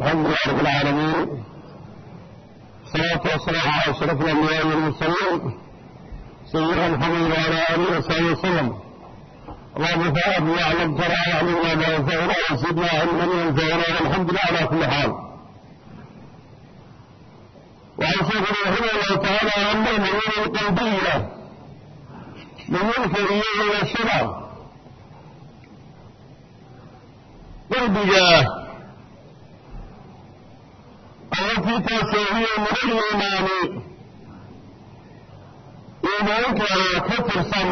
الحمد لله رب العالمين الصلاة والسلام على أشرف الأنبياء والمرسلين سيدنا محمد وعلى آله وصحبه وسلم اللهم انفعنا بما علمتنا وعلمنا ما ينفعنا وزدنا علما ينفعنا والحمد لله على كل حال وعن شيخنا رحمه الله تعالى أن المؤمنين القلبية allatii taasoo hiya min aliimaani iimaankeeda ka tirsan.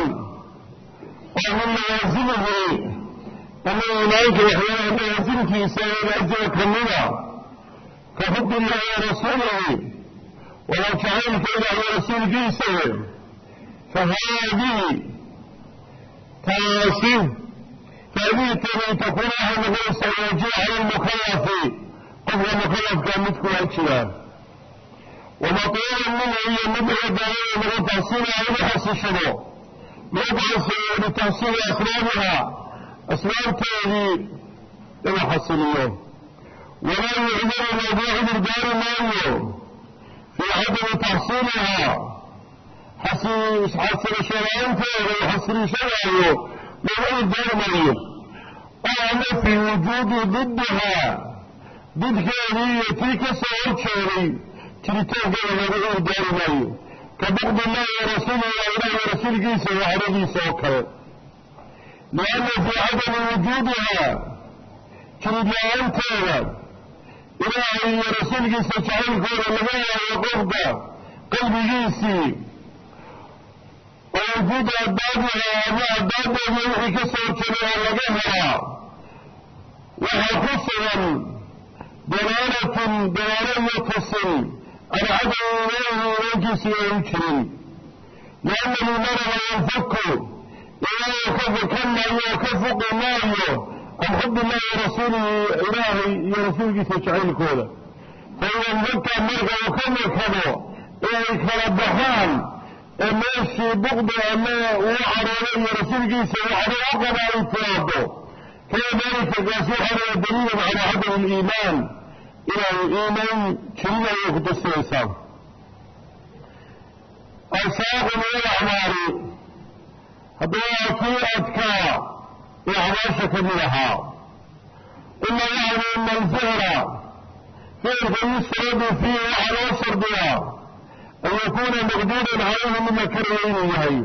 Oo min mawaasimihi ama ah. iimaanka waxyaalaha mawaasimkiisa wanaajina ka mida ka xub illaahi warasuulihi wala jacaylka ilaah rasuulkiisa. Fahaadihi taasi. Faadihi tani takuun waxay noqonaysaa waajib qof walba khadafkaa midku waa jiraan wamaquulan minhu iyo mid wuxuu doonaya lagu taxsiinaya xasishado lagu xasiliyo bitaxsiili asbaabiha asbaabteedii lagu xasiliyo walaa yucdaru laguu cudurdaari maayo fii cadami taxsiilihaa xasilisho xasilishadaayo lagu cudurdaari maayo oo ama fii wujuudi dibihaa didkeedii iyo tii ka soo horjeeday jiritaankeeda lagu uurdaari maayo ka baqdillahi wa rasuulihi waa rasuulkiisa iyo cadhadiisa oo kale. Lianna fii cadami wujuudihaa jiridla-aanteeda ilaahay iyo rasuulkiisa jacaylkooda laga yaayo qofka qalbigiisii. Oo wujuudu adaabihaa ama adaabeeda wixii ka soo horjeeday oo laga helaa. Waxaa ku sugan dalaalatin dalaalo iyo fasil alcadamu ilayhi inankiisi aanu jirin liannahu marama yanfaku ilaaha ka fakan maayo ka fuqi maayo can xub illahi warasuulihi ilaahay iyo rasuulkiisa jacaylkooda fa idanfaka marka uu ka makado inay kala baxaan ee meeshii buqda ama uu cadhoodo iyo rasuulkiisa uu u qaba ay tiaado kana dalika kaasi waxaa waya daliilun calaa cadam liimaan inay iimaan keliyaya ku darsanaysaa alsaaqu min alacmaari haddaba waa kii adkaa ee acmaasha ka mid ahaa uma yacni ina alficla ficilka yusradu fiihi waxaa loo sardiyaa an yakuuna maqduudan calayhi mid makara inuu yahay.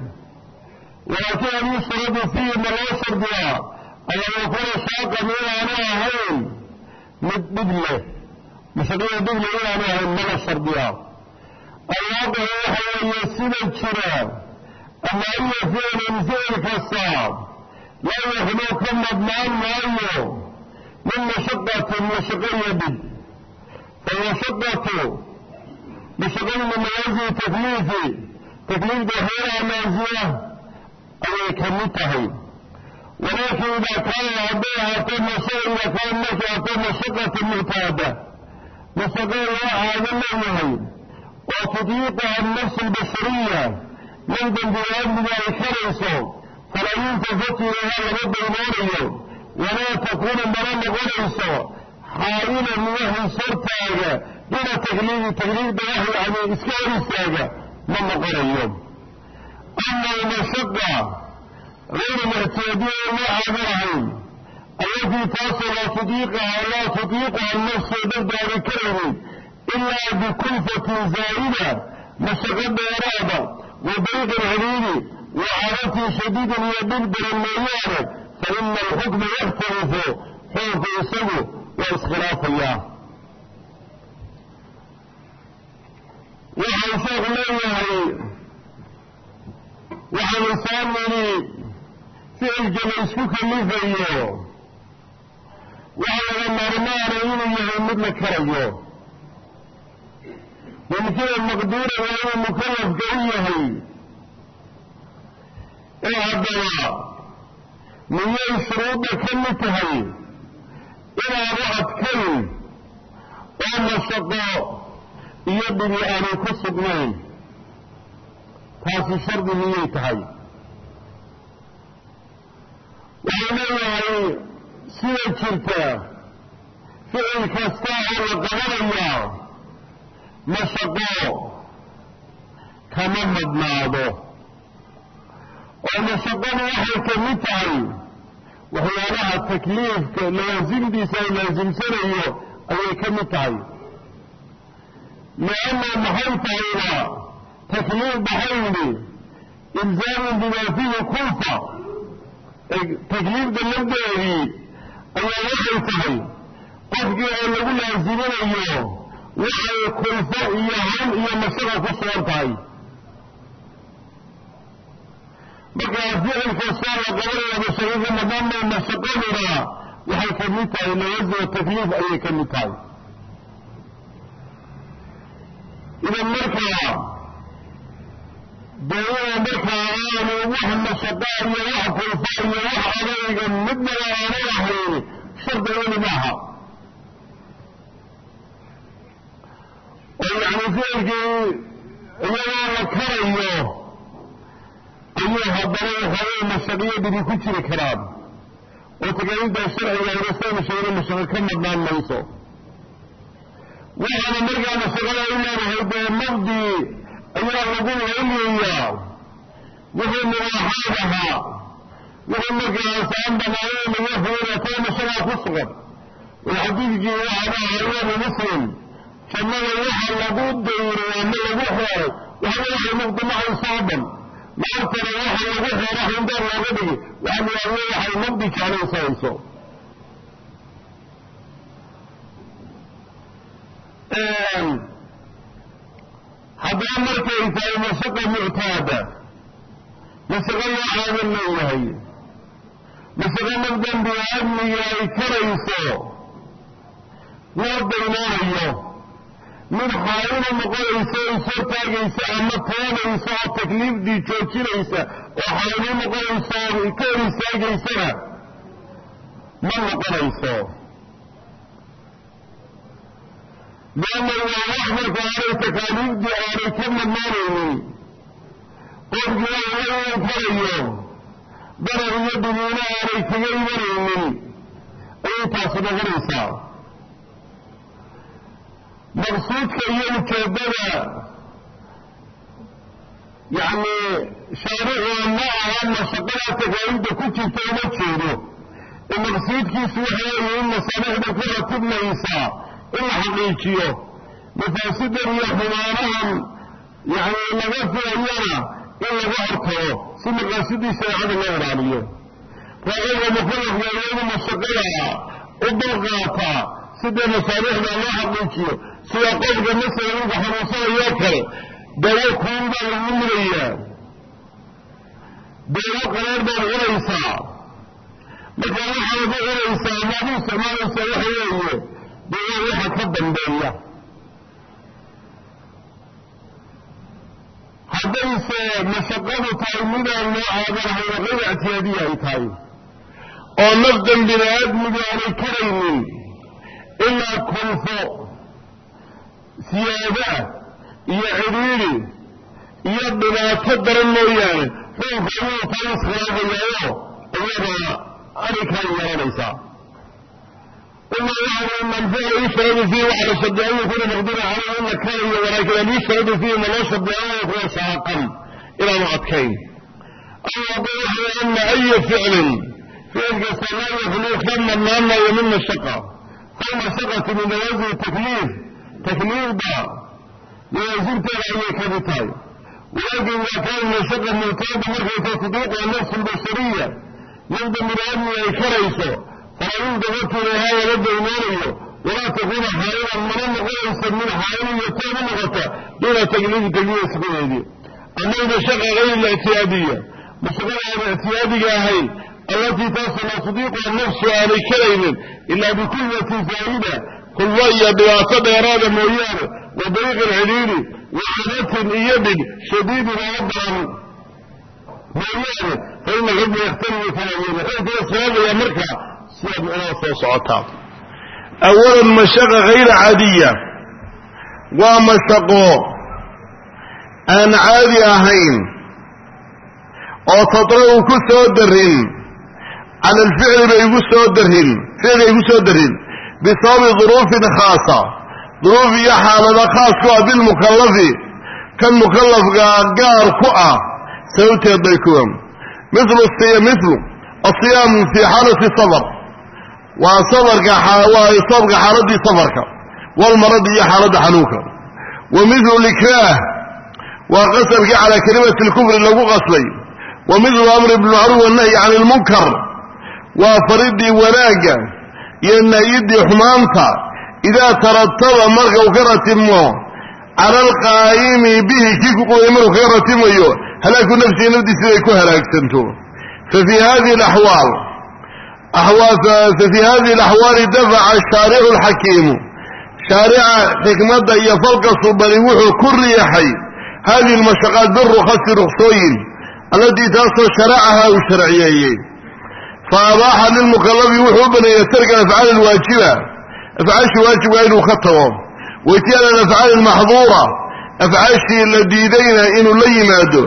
Walaakin an yusradu fiihi ma loo sardiyaa an yakuuna saaqa min aanu ahayn mid dhib leh masaqada dugli inaanu ahayn mala shardiya alwaadicu waxa weeye sida jira ama aya ficlan ficil kasta laa yaxlu ka madmaan maayo min mashaqati mashaqa iyo falmashaqatu mashaqadu min takliifi takliifka waxyaalaha naaziya ayay ka mid tahay. Walaakin idaa kaana hadday ahaato mashaqada markay ahaato mashaqatu muctaada nafaqeeda waa aaga leeyahay oo tudyiiquha anafsu albashariya nafdan biniaadmiga ay xirayso falaa yuntafaku ilaha lama daymoonayo walaa takuunu mana noqonayso xaa'ilan waxay sortaaga duna takliifi takliifda waxay ani iska horistaaga ma noqonayo ama mashaqa hayra maxtiyaadiya ma aaga lahayn ayatii taasoo laa tudiiquha laa tudiiquha nafsu dhagbaari karaynin ilaa bikulfatin zaa'ida mashaqo dheeraada wa dayqin cadiidi wa caadatin shadiidin iyo dhib daran mooyaane fa ina alxukma yakhtalifu xukunku isagu waa iskhilaafayaa waxaan sheekhu leeyahay waxaanu soo ficilka la isku kalifayo waxaa laga maarmaana inuu yahay mid la karayo. Mumkina maqduura waa inuu mukallafka u yahay. Ee haddaba miyay shuruudda ka mid tahay? Inaanu adkayn oo mashaqo iyo dhibi aanay ku sugnayn. Taasi shardi miyay tahay? Waxay leeyahay sida jirta ficil kasta oo la qabanayaa mashaqo kama madnaado oo mashaqadu waxay ka mid tahay waxyaalaha takliifka laasimdiisa ay laasimsanayo ayay ka mid tahay lianna maxay tahayba takliif maxay yidhi ilzaamun bimaa fiihi kulfa takliifda lafdeedii ayaa waxay tahay qofkii oo lagu laasiminayo waxay kulfo iyo han iyo mashaqa ku sugan tahay markaa ficil kastoo la qabanaya mashaqika madama mashaqaduna waxay ka mid tahay lawasima takliif ayay ka tahay. Idan markaa dawada markaa aanu wax mashaqaa iyo wax kulfa iyo wax adayga midnaba aanu ahayn shardi weli maaha. Oo yani ficilkii iyadoo la karayo ayuu haddana waxaawey mashaqiyo dhibi ku jiri karaan. Oo takaaliifda sharciga ayna saynu sheegna mashaqo ka madnaan mayso. Waxaana markaa mashaqada u leedahay dee maqdi ayaa lagu layliyayaa wixii mubaaxaad ahaa wixii markaas aan banaanayn laga fogana taa mashaqaa ku sugan oo xadiidkii waxaa dhaha imaamu muslim jannada waxa lagu dayray ama lagu xooray waxa waxay maqdi maxayso o dhan maantana waxa lagu xeera hindaan looga dhigi waxaa layaalo waxay maqdi jeclaysanayso haddana markay tahay mashaqa muctaada mashaqa loo caadan leeyahay. Mashaqa nafdan biniaadmiga ay karayso loo daynoonayo mid xaayina noqonaysa o ishortaagaysa ama toonaysa oo takliifdii joojinaysa oo xaayini noqonaysa oo ka hor istaagaysana ma noqonayso leanna waa wax marka aanay takaaliifdii aanay ka madnaanaynin qofkii laga karayo darar iyo dumiino aanay kaga imanaynin ayay taasi noqonaysaa maqsuudka iyo ujeeddada yacni shaaricuwa ma aha mashaqada takaaliifda ku jirta uma jeedo ee maqsuudkiisu waxa weeye in masaalixda ku ratibmaysaa in la xaqiijiyo mafaasidan iyo xumaanahan yacni laga filayana in laga hortago si maqaasidii shareecada loo ilaaliyo raaqada mukalafka iyadu mashaqada u dulqaata sidee masaalixda loo xaqiijiyo sida qofka masalan ninka xanuunsanayoo kale dawo kuun baa lagu mudayaa dawo qaleer baad cunaysaa. Marka waxaad u cunaysaa maad u isticmaalaysaa waxa weeye dawo waxa ka dambeeya haddayse mashaqadu tahay midaan loo aadanahay waqayda ictiyaadiya ay tahay oo nafdan bini aadmigu aanay karaynin ilaa kulfo siyaadaa iyo cidhiidhi iyo dhibaato daran mooyaane xuunka ayuu taa iskhilaafayaayo iyada arrinkan yeelanaysaa waxaa man ficla yushradu fiihi waxa la shardiya an yakuna maqdura caleyh in la karayo walaakin an yushradu fiihi ma loo shardiya an yakuna saaqan inaanu adkayn awada waxa ana aya ficlin ficilkasta laa yakhluq ka madnaanayo min mashaqa hal mashaqati min lawaazim takliif takliifda lawaasimteeda ayay ka mid tahay walaakin ida kaana mashaqa muctaada markay tasdiiqa nafsi lbashariya nafda biniaadmiga ay karayso falaa yultafatu ilayhaa wala daynoonayo walaa takuna xaa'ilan mana noqonaysa min xaa'il iyo u noqota duuna takliifi takliifa sifadeedii ama mashaqa gayr lictiyaadiya mashaqada aan ictiyaadiga ahayn allatii taasoo tasdiiquha nafsu aanay karaynin ilaa bikulmatin faa'ida kulwa iyo dhibaato dheeraada mooyaane wa dariiqin cidhiidhi wa cadatin iyo dhig shadiidin oo badan mooyaane fa ina xukma yakhtalifu kalaamiyada xukunkuna sabaabaya markaa sidaad inoo soo socotaa awalan mashaqa hayra caadiya. Waa mashaqo aan caadi ahayn oo tadra'u ku soo darin cala alficli bay igu soo darin ficli igu soo darin bisababi duruufin khaasa. Duruuf iyo xaalada khaas ku ah bilmukallafi kan mukallafka gaar ku ah sababteed bay kuwa mithlu mithlu asiyaamu fii xaalati safar waa safarka waa soomka xaaladii safarka walmaradi iyo xaaladda xanuunka. Wa mithlu likraah waa qasalkii calaa kalimati lkufri lagu qaslay. Wa mithlu amri bilmacruuf wannahyi can ilmunkar waa faridii wanaagga iyo nahyidii xumaanta. Idaa tarataba marka uu ka ratimo cala alqaa'imi bihi kii ku qubayay markuu kaga ratimayo halaaku nafsihi nafdiisi ay ku halaagsanto. Fa fii hadihi alaxwaal fafi hadihi alaxwaali dafaca ashaaricu alxakiimu shaarica xikmadda iyo falka subani wuxuu ku riixay hadihi almashaqaad birukhasi ruksooyin allatii taasoo sharacahaa uu sharciyeeyey fa abaaxa lilmukalafi wuxuu u baneeyey tarka afcaali alwaajiba afcaashii waajibka inuu ka tago waityaana alafcaali almaxduura afcaashii la diidayna inuu la yimaado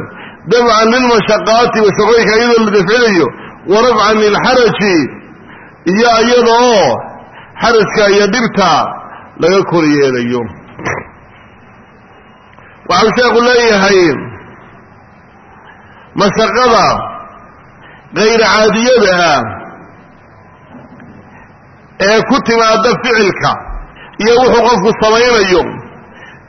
dafcan lilmashaqaati mashaqooyinka iyadoo la dafcinayo wa rafcan lilxaraji iyo iyadoo xarajka iyo dhibta laga kor yeelayo. Waxau sheekhu leeyahay mashaqada kayr caadiyada ah ee ku timaada ficilka iyo wuxuu qofku samaynayo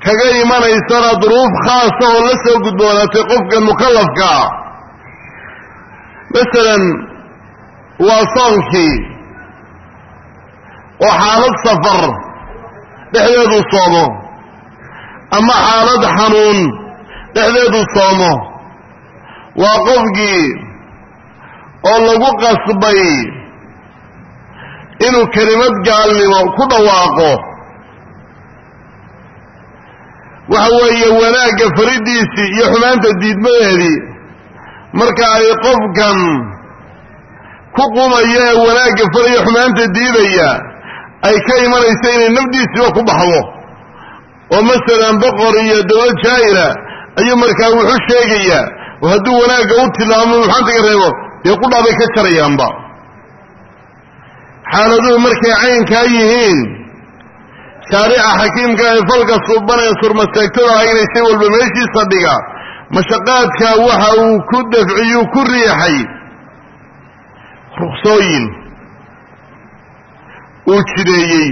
kaga imanaysana duruuf khaasa oo la soo gudboonaatay qofka mukallafka ah. Masalan waa soonkii oo xaalad safar dhexdeedu soomo ama xaalad xanuun dhexdeedu soomo waa qofkii oo lagu qasbay inuu kelimad gaalnimo ku dhawaaqo waxa weeye wanaagga faridiisii iyo xumaanta diidmadeedii marka ay qofkan ku qumaya ee wanaagga faraya xumaanta diidaya ay ka imanayso inay nafdiisiiba ku baxdo. oo masalan boqor iyo dawlad jaa'ira ayuu markaa wuxu sheegayaa oo hadduu wanaagga u tilmaamo maxaantaga reebo? Dee qudhaabay ka jarayaanba xaaladuhu markay caynkaa yihiin shaarica xakiimka ee falka suuban ee surmaseegtada ah inay shay walba meeshiisa dhiga mashaqaadka waxa uu ku dafciyuu ku riixay ruksooyin uu jideeyey.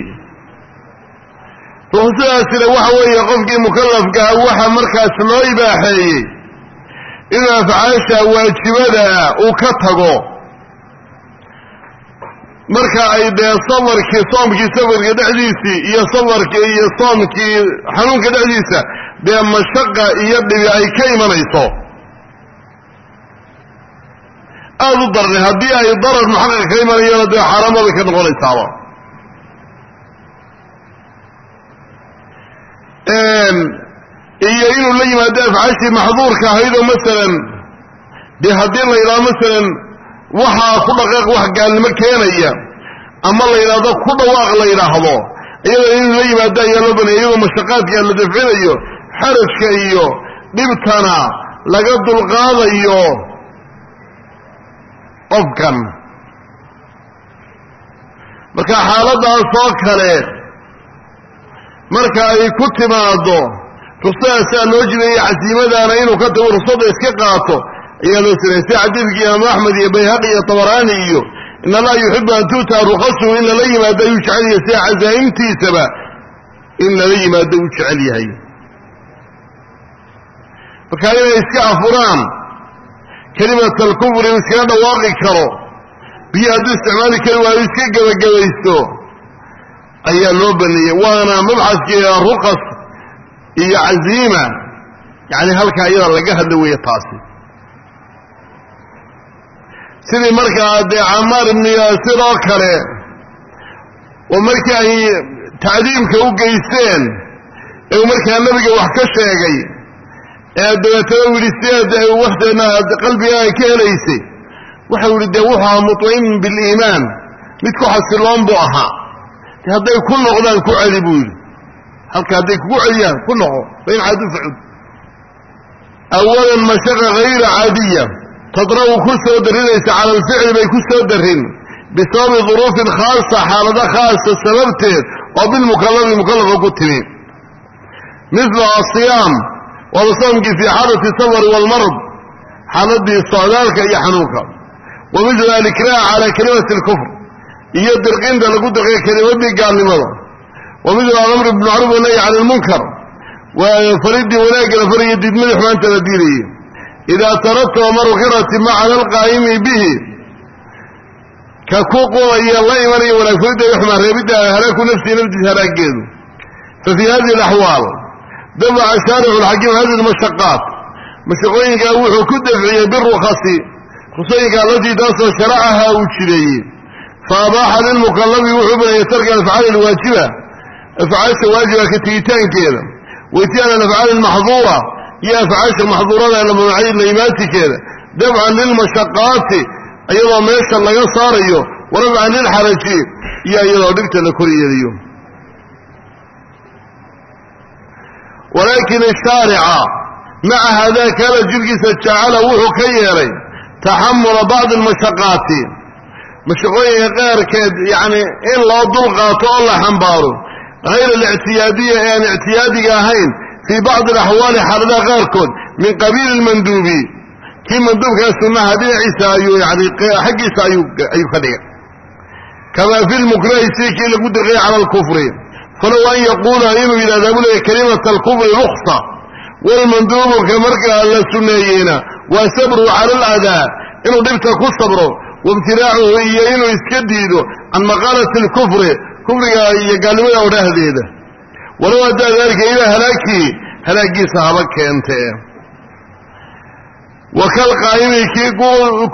Ruksadaasina waxa weeye qofkii mukallafkaa waxa markaas loo ibaaxeeyey inuu afcaasha waajibadaa uu ka tago. Marka ay dee safarkii soomkii safarka dhexdiisii iyo safarkii iyo soomkii xanuunka dhexdiisa dee mashaqa iyo dhibi ay ka imanayso. Aada u darnay haddii ay darar muxaqaq ka imanayana dee xaaraamabay ka noqonaysaaba iyo inuu la yimaado afcaashii maxduurka ahaydoo masalan dee haddii la yidhahdo masalan waxaa ku dhaqaaq wax gaalnimo keenaya ama la yidhaahdo ku dhawaaq la yidhaahdo iyadoo inuu la yimaado ayaa loo banaya iyadoo mashaqaadka la dafcinayo xarajka iyo dhibtana laga dulqaadayo qofkan. Marka xaaladaas oo kale marka ay ku timaado ruqsadaasaa loo jideeyey casiimadaana inuu ka tago ruqsada iska qaato ayaa loo sinay sida xadiidka imaamu axmed iyo bayhaqi iyo tabaraani iyo in allaha yuxibu an tu'taa ruqasuhu in lala yimaado ayuu jecel yahay sida casaa'imtiisaba in lala yimaado uu jecel yahay. Marka inay iska afuraan kelimat alkufri uu iskaga dhawaaqi karo biyo hadduu isticmaali kari waayo iska gebagabaysto ayaa loo baneeyey waana mabxaskii ruqas iyo caziima yacni halkaa iyada laga hadla weeye taasi. Sidii markaa dee camaar ibnu yaasir oo kale oo markii ay tacdiimka u geysteen ee markaa nebiga wax ka sheegay ee dabeetana u yidhi sideed waxteena qalbiga ay ka helaysay. Waxau yidhi dee wuxuu ahaa mutma'imin biliimaan mid ku xasiloon buu ahaa hadday ku noqdaan ku celi buu yidhi halka hadday kugu celiyaan ku noqo fain caadu facud awalan mashaqa hayra caadiya tadra'u ku soo darinaysa cala alficli bay ku soo darin. Bisababi duruufin khaasa xaalado khaasa sababteed oo bilmukalafi mukalafa ku timi. Mithlu asiyaam waaba fii xaalati safari waalmarad xaaladii socdaalka iyo xanuunka. Wa mithlu alikraah calaa kalimati alkufr iyo dirqinta lagu dirqay kelimadii gaalnimada. Wa mithlu alamri bilmacruuf wanahyi cani lmunkar faridii wanaagga la farayo diidmadii xumaanta la diidayay idaa tarataba markirati macana alqaa'imi bihi. Ka ku qumaya la imanaya wanaag faridda iyo xumaan reebidda halaaku nafsihi naftiisa halaageedu fa fii hadihi alaxwaal dafaca shaarixu lxakiim hadihi lmashaqaat mashaqooyinkaa wuxuu ku dafciyey birukhasi rusooyinka allatii taasoo sharacahaa uu jireeyey fa abaaxa lilmukalafi wuxuu baneeyey tarka alafcaali alwaajiba afcaasha waajiba ka tegitaankeeda waytiyaana alafcaali almaxduura iyo afcaasha maxduurada la mamacay la imaatikeeda dafcan lilmashaqaati iyadoo meesha laga saarayo warafcan lilxaraji iyo iyadoo dhigta la koryeelayo walaakin ashaarica maca hadaa kaana jirkiisa jacala wuxuu ka yeelay taxamula bacdi almashaqaati mashaqooyinka qaarkeed yacni in loo dul qaato oo la xambaaro hayr alictiyaadiya ee aan ictiyaadiga ahayn fii bacdi alaxwaali xaaladaha qaarkood min qabiili lmanduubi kii manduubkaa sunnaha dhinaciisa ayuu yani xaggiisa ayuu ka dhigay. Kamaa fi lmukrahi sidii kii lagu dirqay cala alkufri falow an yaquula inuu yidhahdaa buu leeya kalimata alkufri ruksa walmanduubuka markaa la sunneeyeyna waa sabru cala aladaa inuu dhibta ku sabro waimtinaacuhu iyo inuu iska diido can maqaalati alkufri kufriga iyo gaalnimada odhahdeeda walow addaa daalika ilaa halaagii halaagiisa haba keentee. Wa kal qaa'imi kii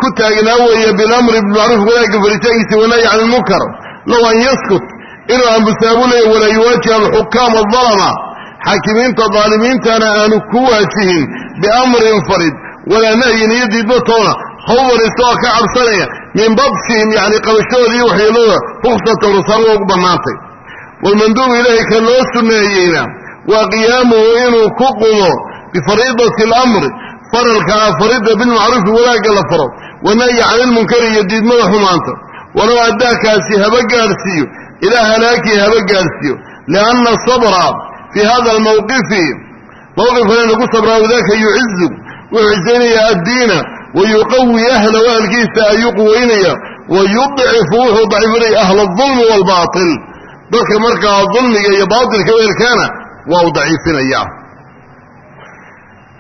ku taagnaa weeye bilamri bilmacruuf wanaagga faritaankiisa wanahyi can ilmunkar low an yaskut inuu ambusaabu leeya walaa yuwaajiha alxukaam adalama xaakimiinta daalimiintana aanu ku waajihin biamrin farid walaa nahyin iyo diidmatoona khawfan isagoo ka cabsanaya min badshihim yani qabashadooda iyo waxyeelooda ruksatan rusaanwa ugu bannaantay. Walmanduubu ilaahay ka loo sunneeyeyna waa qiyaamuhu inuu ku qumo bifariidati alamri faralka ah faridda bilmacruufi wanaagga la faro wanahyi cani ilmunkari iyo diidmada xumaanta. Walow addaakaasi haba gaadhsiiyo ilaa halaakii haba gaadhsiiyo lianna asabra fii hada almawqifi mawqifkan inu ku sabraa wadaaka yucizu wuxuu cisaynayaa addiina wayuqawi ahlahu ahlkiisa ayuu quweynaya wayudcifu wuxuu dacifinaya ahla adulmi waalbaatil dadka markaa dulmiga iyo baatilka weelkaana waa u daciifinaya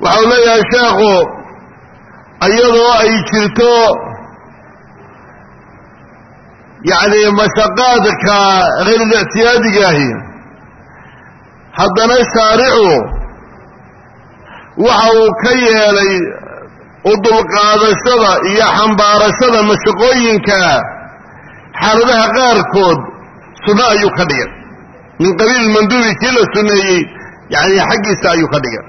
waxau leeyahay sheekhu iyadoo ay jirto yacni mashaqaadka hayrulictiyaadiga-ahi haddana shaaricu waxa uu ka yeelay udulqaadashada iyo xambaarashada mashaqooyinka xaaladaha qaarkood sunno ayuu ka dhigay. Min qabiil manduubi kii la sunneeyey yacni xaggiisa ayuu ka dhigay.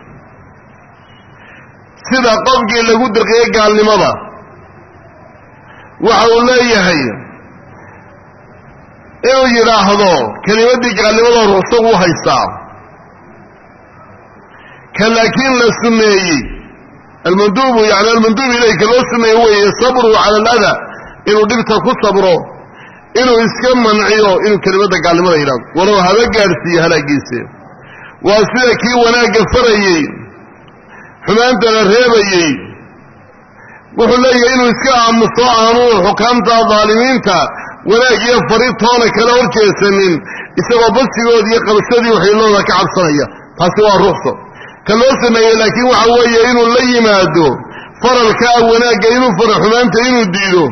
Sida qofkii lagu dirqiyey gaalnimada waxa uu leeyahay inuu yidhaahdo kelimaddii gaalnimada ruqsa wuu haystaa. Ka laakiin la sunneeyey almanduubu yani almanduubu ilayka loo sunneeye weeye sabru cala alada inuu dhibta ku sabro inuu iska manciyo inuu kelimadda gaalnimada yidhahdo walow haba gaadhsiiyo halaagiise. Waa sida kii wanaagga farayey xumaantana reebayey. Wuxuu leeyahay inuu iska aamuso aanu xukaamta daalimiinta wanaag iyo faritoona kala hor jeesanin isagoo badsigoodi iyo qabashadii waxyeelooda ka cabsanaya. Taasi waa ruqso ka loo sameeyey laakiin waxa weeye inuu la yimaado faralkaa wanaagga inuu faro xumaanta inuu diido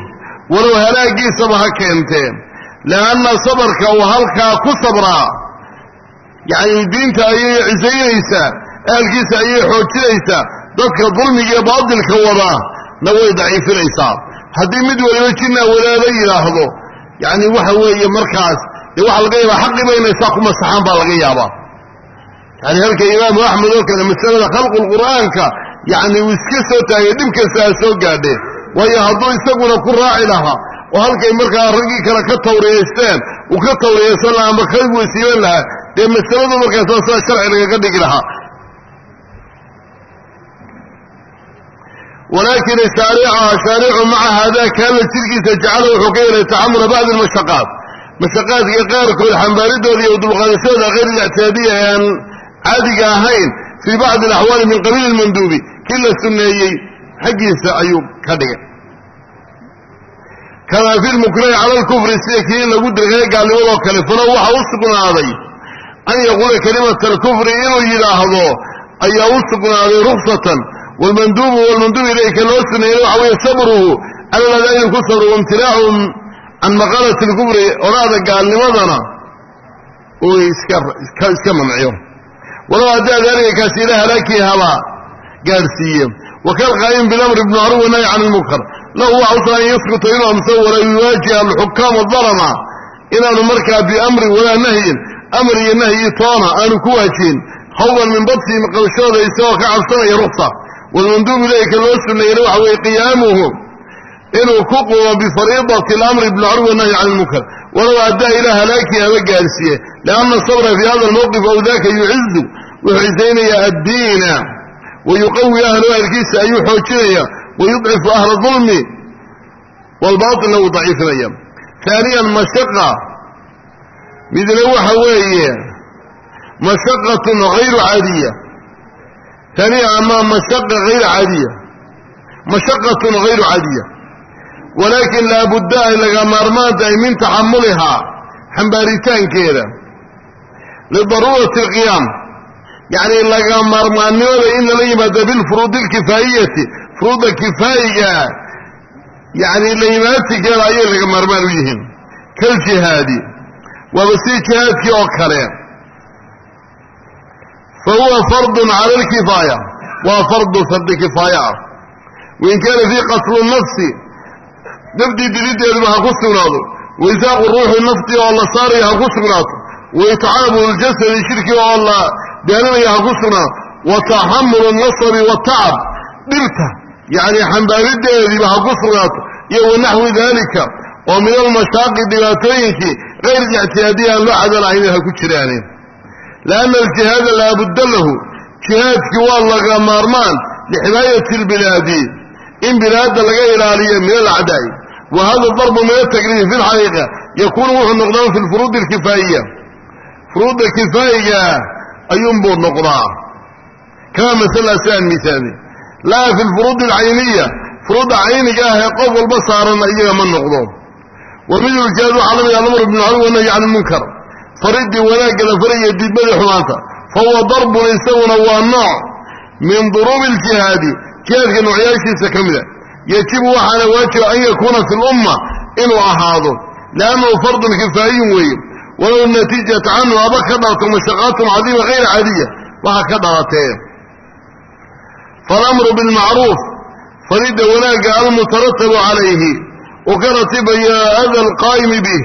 walow halaagiisaba ha keentee lianna sabarka uu halkaa ku sabraa yacni diinta ayay cisaynaysaa ahalkiisa ayay xoojinaysaa dadka dulmiga iyo baatilka wadaa na way daciifinaysaa. Haddii mid waliba jinnaa wadaada yidhaahdo yacni waxa weeye markaas dee waxaa laga yaabaa xaqii baynaysaa ku masaxaan baa laga yaabaa yani halka imaamu axmed oo kale masalada khalqulqur'aanka yacni uu iska soo taagay dhib ha soo gaadheen waayo hadduu isaguna ku raaci lahaa oo halkay markaa raggii kale ka tawriyaysteen uu ka tawriyaysan lahaa ama ka weysiiban lahaa dee masaladu markaas sida sharci lagaga dhigi lahaa. Walaakin shaaricaha shaaricu maca haadaa kaala jirkiisa jacala wuxuu ka yeelay taxamula bacdi almashaqaat. Mashaqaadka qaarkood xambaaridooda iyo dulqaadashadooda hayr lictiyaadiya aan caadiga ahayn fii bacdi alaxwaali min qabiili lmanduubi kii la sunneeyey xaggiisa ayuu ka dhigay. Kamaa fi lmukrahi cala alkufri sida kii lagu dirqay gaalnimadoo kale falow waxa u sugnaaday an yaquula kalimata alkufri inuu yidhaahdo ayaa u sugnaaday ruksatan wlmanduubu walmanduub ilayka loo suneeyey waxa weeye sabruhu alaladaa inuu ku sabro waimtinaacu can maqaalati lkufri oraada gaalnimadana uu iska mamciyo walow haddaa daalika kaasi ila halaakii haba gaadhsiiye wakalqaa'im bilamri bimacruuf wanahyi can ilmunkar lahu waxa usugan an yaskuta inuu amso walaa yuwaajiha alxukaam adalama inaanu markaa biamri walaa nahyin amr iyo nahyi toona aanu ku waajihin hawban min badsihi qabashooda isagoo ka cabsanaya ruksa walmanduub ilayka loo suneeyena waxa weeye qiyaamuhu. Inuu ku qumo bifariidati alamri bilmacruuf wanahyi can ilmunkar walow addaa ilaa halaakii haba gaadhsiiye lianna sabra fii hada almowqif aw daka yucizu wuxuu cisaynayaa addiina wayuqawi ahlahu ahlkiisa ayuu xoojinaya wayudcifu ahla dulmi waalbaatilna wuu daciifinaya. Haaniyan mashaqa. Midna waxa weeye mashaqatun hayru caadiya. Haaniya ama mashaqa hayra caadiya. Mashaqatun hayru caadiya. Walaakin laabudda ay laga maarmaan tahay min taxamulihaa xambaaritaankeeda. Lidaruurati alqiyaam yacni laga maarmaannimada in lala yimaado bilfuruudi alkifaayiyati furuudda kifaayiga yacni la yimaadsinkeeda ayay laga maarmaan u yihiin. Kaljihaadi waaba si jihaadkii oo kale. Fa huwa fardun cala alkifaaya waa fardu fardi kifaaya ah. Wain kaana fii qatlu nafsi nafdii dilideeduba ha ku sugnaado. Waisaaqu ruuxi nafti oo la saaraya ha ku sugnaato. Waitcaabu ljasadi shirki oo la daalinaya ha ku sugnaato wa taxamulu nasabi watacab dhirta yacni xambaarideediiba ha ku iyo wanaxwi daalika oo min almashaaqi dhibaatooyinkii hayr lictiyaadiya aan loo cadalahayn ha ku jiraane lianna aljihaada laabudda lahu jihaadkii waa laga maarmaan lixmaayati lbilaadi in bilaadda laga ilaaliyo min alacdaa'i wa hada darbu min altakliif fi lxaqiiqa yakuunu wuxuu noqdaa fi lfuruudi alkifaa'iya furuudda kifaayiga ayuunbuu noqdaa. Kama masala si aan miisaamin laa fi lfuruudi alcayniya furuudda cayniga ah ee qof walba saaran iyaga ma noqdo. Wa midlu jihaad waxaa la mid alamru bilmacruuf wanahyi can ilmunkar faridii wanaagga la faraya diidmadii xumaanta. Fa huwa darbun isaguna waa nooc min duruubi aljihaadi. Jihaadka noocyaashiisa ka mida yajibu waxaana waajiba an yakuuna fi lumma inuu ahaado. Liannahu fardun kifaayiyun weeye walow natiijat canhu haba ka dhalato mashaqaatun cadiima hayra caadiya waxa ka dhalatee falamru bilmacruuf faridda wanaagga almutaratabu calayhi uu ka ratibaya ada alqaa'imi bih.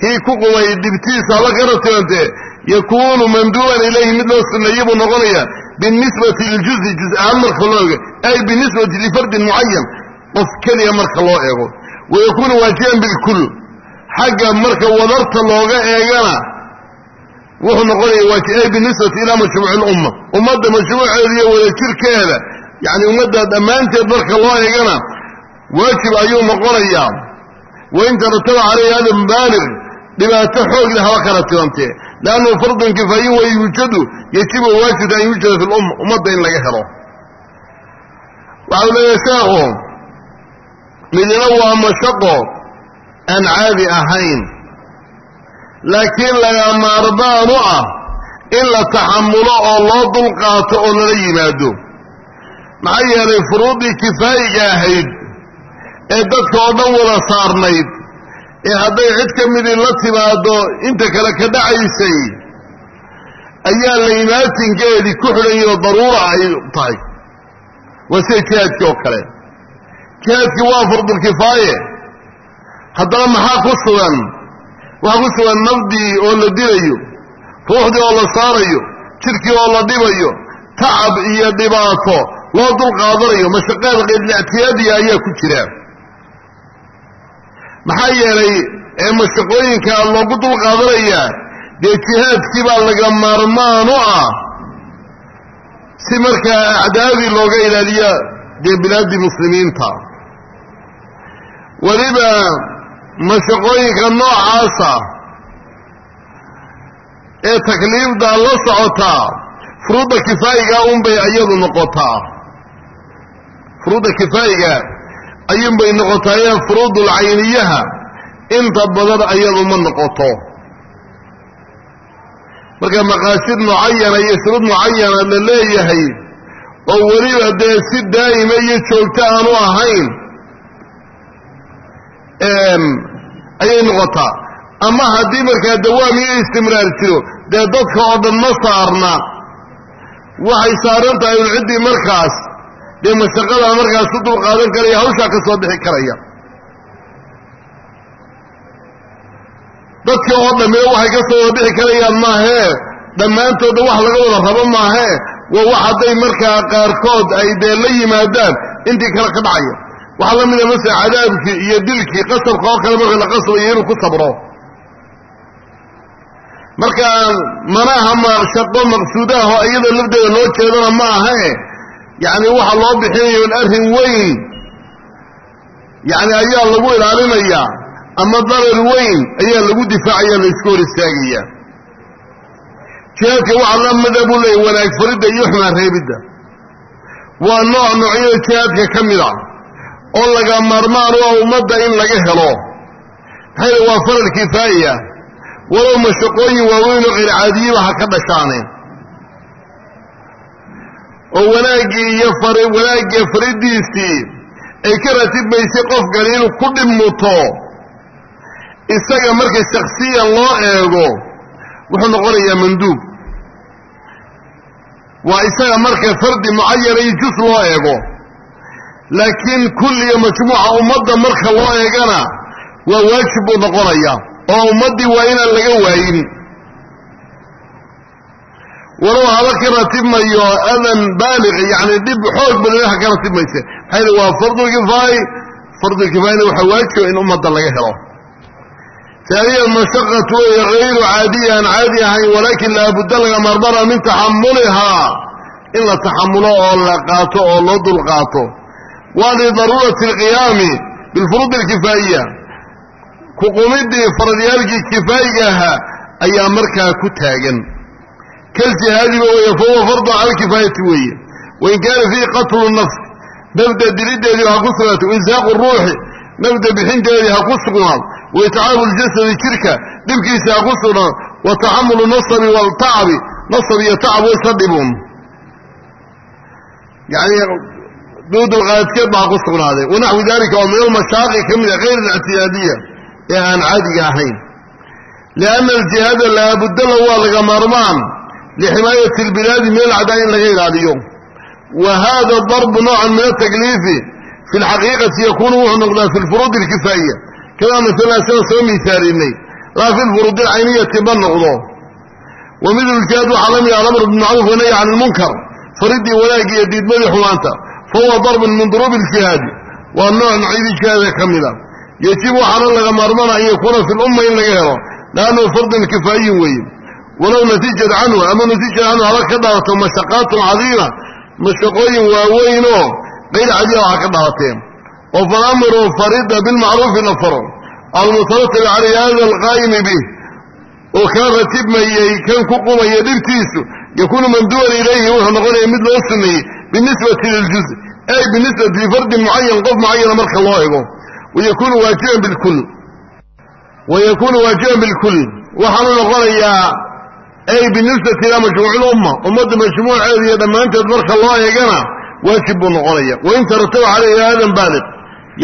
Kii ku qumay dhibtiisa haba ka ratibantee yakuunu manduuban ilayhi mid loo suneeye buu noqonaya binisbati liljuzi juz ahaan marka loo eego ay binisbati lifardin mucayan qof keliya marka loo eego. Wayakuunu waajiban bilkul xagga marka wadarta looga eegana wuxuu noqonaya ay binisbati ilaa majmuuci lumma ummadda majmuuceeda iyo wada jirkeeda yacni ummadda dhammaanteed marka loo eegana waajib ayuu noqonayaa. Wain tarataba calayhi hada mubaalig dhibaato xoog leh haba kala tibantee liannahu fardun kifaayin wa yuujadu yajibu waajibta an yuujada fi lumma ummadda in laga helo. Waxau leeyahay sheekhu midna waa mashaqo aan caadi ahayn. Laakiin laga maarbaan u ah in la taxamulo oo loo dulqaato oo lala yimaado. Maxaa yeelay furuuddii kifaayiga ahayd ee dadka oo dhan wada saarnayd ee hadday cid ka midii la timaado inta kale ka dhacaysay ayaa la imaatinkeedii ku xidhan oo daruura ay tahay. Waa sida jihaadkii oo kale. Jihaadkii waa fardulkifaaye haddana maxaa ku sugan. Waxaa ku sugan nafdii oo la dilayo ruuxdii oo la saarayo jidhkii oo la dhibayo tacab iyo dhibaato loo dulqaadanayo mashaqaad qeydlictiyaadiya ayaa ku jira. Maxaa yeelay ee mashaqooyinkaa loogu dulqaadanayaa dee jihaadkii baa laga maarmaan u ah si markaa acdaadii looga ilaaliya dee bilaaddii muslimiinta. Weliba mashaqooyinka noocaasa ee takliifda la socotaa furuudda kifaayiga unbay iyadu noqotaa. Furuudda kifaayiga ayuunbay noqotaa ee furuudul cayniyaha inta badan ayadu ma noqoto. Marka maqaasid mucayana iyo shuruud mucayana la leeyahay oo weliba dee si daa'ima iyo joogto aanu ahayn ayay noqotaa. Ama haddii markaa dawaam iyo istimraar jiro dee dadka oo dhan ma saarna. Waxay saaran tahay un ciddii markaas dee mashaqadaa markaas u dul qaadan karaya hawshaa ka soo bixi karaya. Dadka oo dhammina waxay ka soo bixi karayaan maahee dhammaantooda wax laga wada rabo maahee waa wax hadday markaa qaarkood ay dee la yimaadaan intii kale ka dhacaya waxaa la mida masala cadaabkii iyo dilkii qasabka oo kale marka la qasabayo inuu ku sabro. Marka manaha mashaqo maqsuudaah oo iyada lafdeeda loo jeedana ma ahae yacni waxa loo bixinayo in arrin weyn yacni ayaa lagu ilaalinayaa ama darar weyn ayaa lagu difaacaya la isku hor istaagaya. Jihaadka waxaa la mida buu leeyay wanaag faridda iyo xumaan reebidda. Waa nooc noocyada jihaadka ka mid a oo laga maarmaan u ah ummadda in laga helo. Maxayna waa faral kifaaya walow mashaqooyin waaweyn oo qeyr caadiyiba ha ka dhashaaneen oo wanaaggii iyo fari wanaaggiiyo fariddiisii ay ka ratibaysay qofkani inuu ku dhibmuto isaga marka shaksiyan loo eego wuxuu noqonayaa manduub. Waa isaga marka fardi mucayana iyo jus loo eego laakiin kulliga majmuuca ummadda marka loo eegana waa waajib buu noqonayaa oo ummaddii waa inaan laga waayin. Walow haba ka ratibmayo adan baaliq yacni dhib xoog badan ha ka ratibmayse maxaa waa fardulkifaayi fardulkifaayana waxaa waajiba in ummadda laga helo. Taaniya mashaqatu wey hayru caadiya aan caadi ahayn walaakin laabudda laga maarmara min taxamulihaa. In la taxamulo oo la qaato oo loo dul qaato waa lidaruurati alqiyaami bilfuruud alkifaa'iya. Kuqumidii faradyaalkii kifaayiga ahaa ayaa markaa ku taagan. Kaljihaadiba weeye fahuwa fardu cala alkifaayati weeye. Wain kaana fiihi qatlu nafs nafda dilideedii ha ku sugnaato waishaaqu ruuxi nafda bixinteedii ha ku sugnaado waitcaabu ljasadi jirka dhibkiisa ha ku sugnaado wa taxamulu nasabi waaltacabi nasab iyo tacab way isla dhibuun yani duudulqaadkeed ba ha ku sugnaaday. Wanaxwi dalika oo min almashaaqi ka mid a hayr alictiyaadiya ee aan caadiga ahayn. Lianna aljihaada laabudda la waa laga maarmaan lximaayati اlbilaadi min alcadaa in laga ilaaliyo. Wa hada darbu noocan min atakliifi fi lxaqiiqati yakunu wuxuu noqdaa fi lfuruud اlkifaa'iya kamaa maala sida soo miisaarinay laa fi lfuruud alcayniyati ma noqdo. Wa midlu ljihaad waxaa la mid ah alamr bimacruuf wanahyi can lmunkar faridii wanaaggi iyo diidmadii xumaanta fahuwa darbun min duruubi اljihaadi waa nooc nocyadii jihaadka ka mida yejibu waxaana laga maarmana an yakuuna fi lumma in laga helo liannahu fardun kifaayin weeye walow natijad canhu ama natijad canhu haba ka dhalato mashaqaatun cadiima mashaqooyin waaweynoo qayr cadiya ha ka dhalateen oo falamru farida bilmacruufi la faro almutaratib caleyhi hada alqaa'imi bih oo kaa ratibmayey kan ku qumaya dhibtiisu yakuunu manduuban ilayhi wuxuu noqonaya mid loo suneeyey binisbati liljuz ay binisbati lifardin mucayan qof mucayana marka loo ego wayakunu waajiban bilkul wayakuunu waajiban bilkul waxaanu noqonayaa ay binisbati ilaa majmuuci lumma ummadda majmuuceeda iyo dhammaanteed marka loo eegana waajib buu noqonaya wain tarataba caleyhi aadan baaliq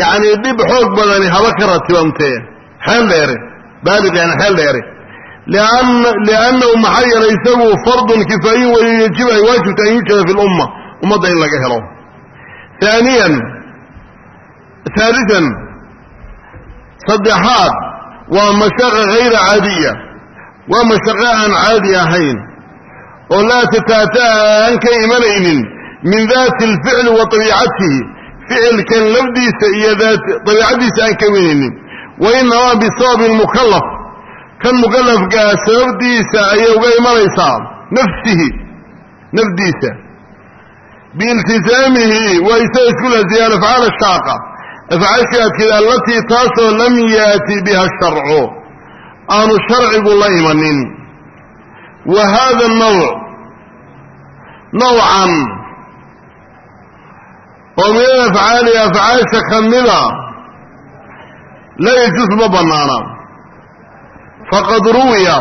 yacni dhib xoog badani haba ka ratibantee xeel dheere baaliq yani xeel dheere liannahu maxaa yeelay isagu fardun kifaayin weeye yajib ay waajibta an yujada fi lumma ummadda in laga helo. Aaniyan haalian saddexaad waa mashaqa hayra caadiya waa mashaqo aan caadi ahayn oo laa tataataa aan ka imanaynin min daati alficli wa abiicatihi ficilkan lafdiisa iyo dabiicaddiisa aan ka imanaynin wa inamaa bisababi lmukallaf kan mukallafkaa sababdiisa ayay uga imanaysaa nafsihi nafdiisa biiltisaamihi waa isaga isku laazimay alafcaal ashaaqa afcaashii adkeed allatii taasoo lam yaati biha sharcu aanu sharcigu la imanin wa hada nawc nawcan oo min alafcaali afcaasha ka mida laa yajuus ma bannaana faqad ruwiya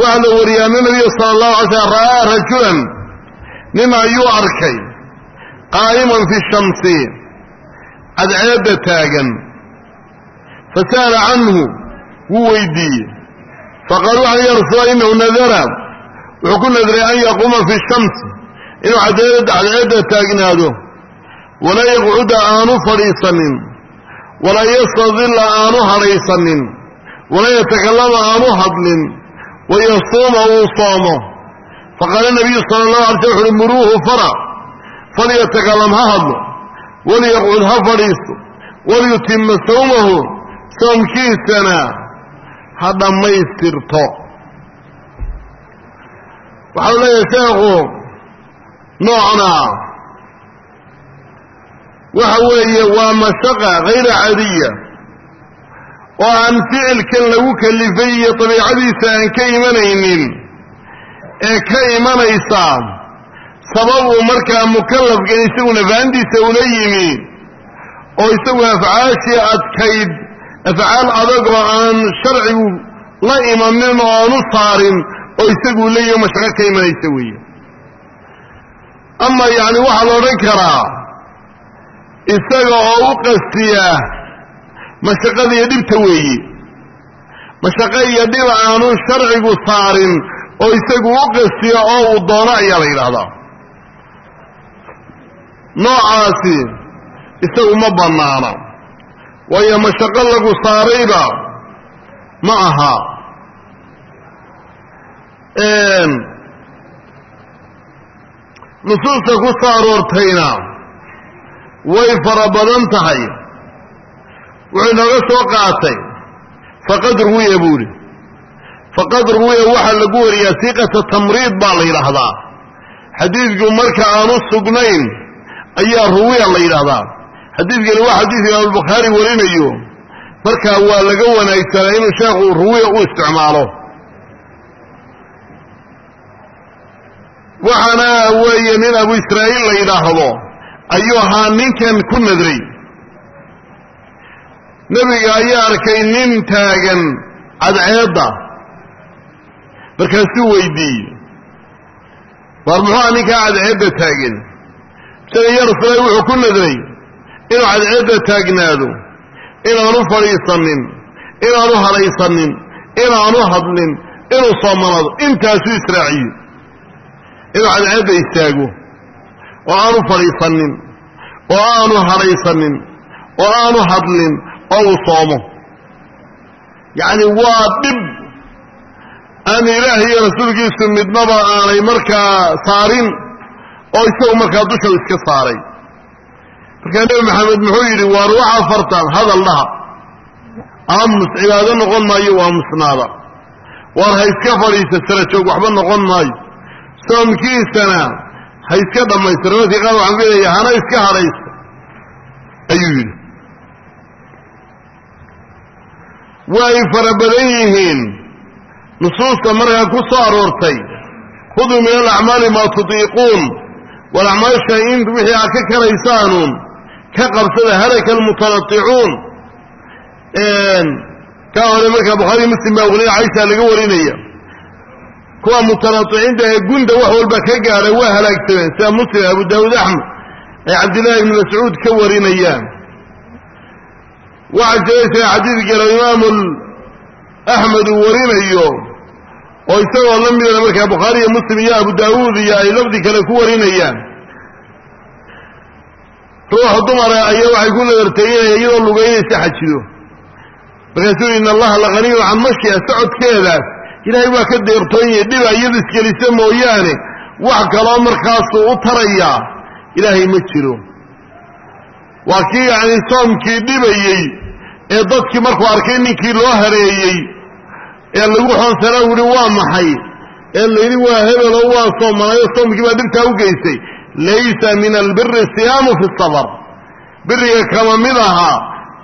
waxaa la wariyay anna nabiya sala allahu alay slam ra'aa rajulan nin ayuu arkay qaa'iman fi shamsi cadceedda taagan. Fasa'ala canhu wuu weydiiyey. Faqaal waxa ya rasuula inahu nadara. Wuxuu ku nadray an yaquuma fi shamsi inuu cadceedda taagnaado. Walaa yaqcuda aanu fadhiisanin walaa yastadilla aanu hadhaysanin walaa yatakallama aanu hadlin wayasuuma uu soomo faqaala nabiyu sala allahu alay slam wuxuuhi muruuhu fara falyatakalam ha hadlo waliyaqcud ha fadhiisto waliyutima sawmahu soomkiisana ha dhammaystirto waxau leeyahay sheekhu noocna waxa weeye waa mashaqa hayra caadiya oo aan ficilkan lagu kalifay iyo dabiicadiisa aan ka imanaynin ee ka imanaysa sabab uu markaa mukallafkan isagu nafahantiisa ula yimi oo isagu afcaashii adkayd afcaal adag oo aan sharcigu la imanin oo aanu saarin oo isagu yimi mashaqo ka imanaysa weeye. Ama yacni waxaa la odhan karaa isaga oo u qastiya mashaqada iyo dhibta weeye. Mashaqo iyo dhib aanu sharcigu saarin oo isagu u qastiya oo uu doono ayaa la yidhaahdaa. Noocaasi isagu ma bannaana. Waayo mashaqo lagu saarayba ma aha. Nusuusta ku soo aroortayna way fara badan tahay. Wuxuu inooga soo qaatay. Faqad ruwiya buu idhi faqad ruwiya waxaa lagu wariyaa siiqata tamriid baa la yidhaahdaa. Xadiidku marka aanu sugnayn ayaa ruwiya la yidhaahdaa. Xadiidkani waa xadiid imaamulbukhaari warinayo. Markaa waa laga wanaagsanaa inuu sheekhu ruwiya u isticmaalo. Waxaana weeye nin abu israa'iil la yidhaahdo ayuu ahaa ninkan ku nadray. Nebiga ayaa arkay nin taagan cadceedda markaasuu weydiiyey waar muxuuha ninkaa cadceedda taagan isaga ya rasuulahi wuxuu ku nadray inuu cadceedda taagnaado inaanu fadhiisanin inaanu hadhaysanin inaanu hadlin inuu soomanado intaasuu israaciyo. Inuu cadceedda istaago oo aanu fadhiisanin oo aanu hadhaysanin oo aanu hadlin oo uu soomo. Yacni waa dhib aan ilaah iyo rasuulkiisu midnaba aanay markaa saarin oo isagu markaa dusha iska saaray. Markaa nebi maxamed muxuu yidhi waar waxaa fartaan hadal dhaha aamus cibaado noqon maayo waa musnaada waar ha iska fadhiisa sara joog waxba noqon maayo. Soomkiisana ha iska dhammaystiro markii qaar waxaan filayaa hana iska hadhaysta ayuu yidhi. Way fara badan yihiin nusuusta markaa ku soo aroortay. Khuduu min alacmaali maa tutiiquun walacmaasha in wixii aad ka karaysaanuun ka qabsada halaka almutanaicuun kaa hore markaa bukhaari muslim baa weliya caisha laga warinaya. Kuwa mutanaaiciinta ee gunda wax walba ka gaadha waa halaagsameen sida muslim abu daawuud axmed ay cabdillahi ibni mascuud ka warinayaan. Waxaa jiraysa xadiidkana imaamu axmed uu warinayo oo isagoo la midana markaa bukhaari iyo muslim iyo abu daawuud iyo ay lafdi kale ku warinayaan. Ruuxa dumara ayaa waxay ku nadartay inay iyadoo lugaynaysa xajido. Markaasuu in allaha lahaniyun can mashia socodkeedaas ilaahay waa ka deeqtoon yahay dhiba iyadu isgelisa mooyaane wax kaloo markaasuu u tarayaa ilaahay ma jiro. Waa kii yacni soomkii dhibayey ee dadkii markuu arkay ninkii loo hareeyey ee lagu xoonsanaa wuhi waa maxay? Ee layidhi waa hebeloo waa soomanayo soomkii baa dhibtaa u geystay laysa min albiri siyaamu fi safar biriga kama mid aha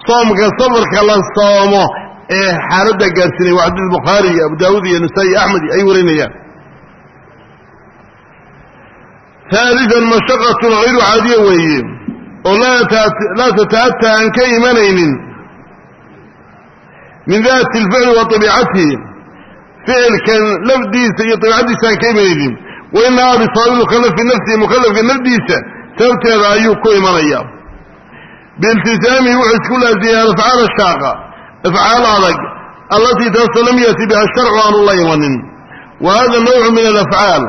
soomka safarka la soomo ee xaaladda gaarsiinaya waa xadiis bukhaari iyo abu daawuud iyo nasaa-i axmed ay warinayaan haalian mashaqatun hayru caadiya weeye oo laa tata'ata aan ka imanaynin min daati alficli wa abiicatihi ficilkan lafdiisa iyo abiicadiisa aan ka imanaynin. Wa inahaa bisababi mukalafi nafsihi mukalafka nafdiisa sababteeda ayuu ku imanaya. Biiltisaamihi wuxuu isku laazimay alafcaal ashaaqa afcaal adag allatii taasoo lam yati biha sharcu aanu la imanin. Wa hada nawcu min alafcaal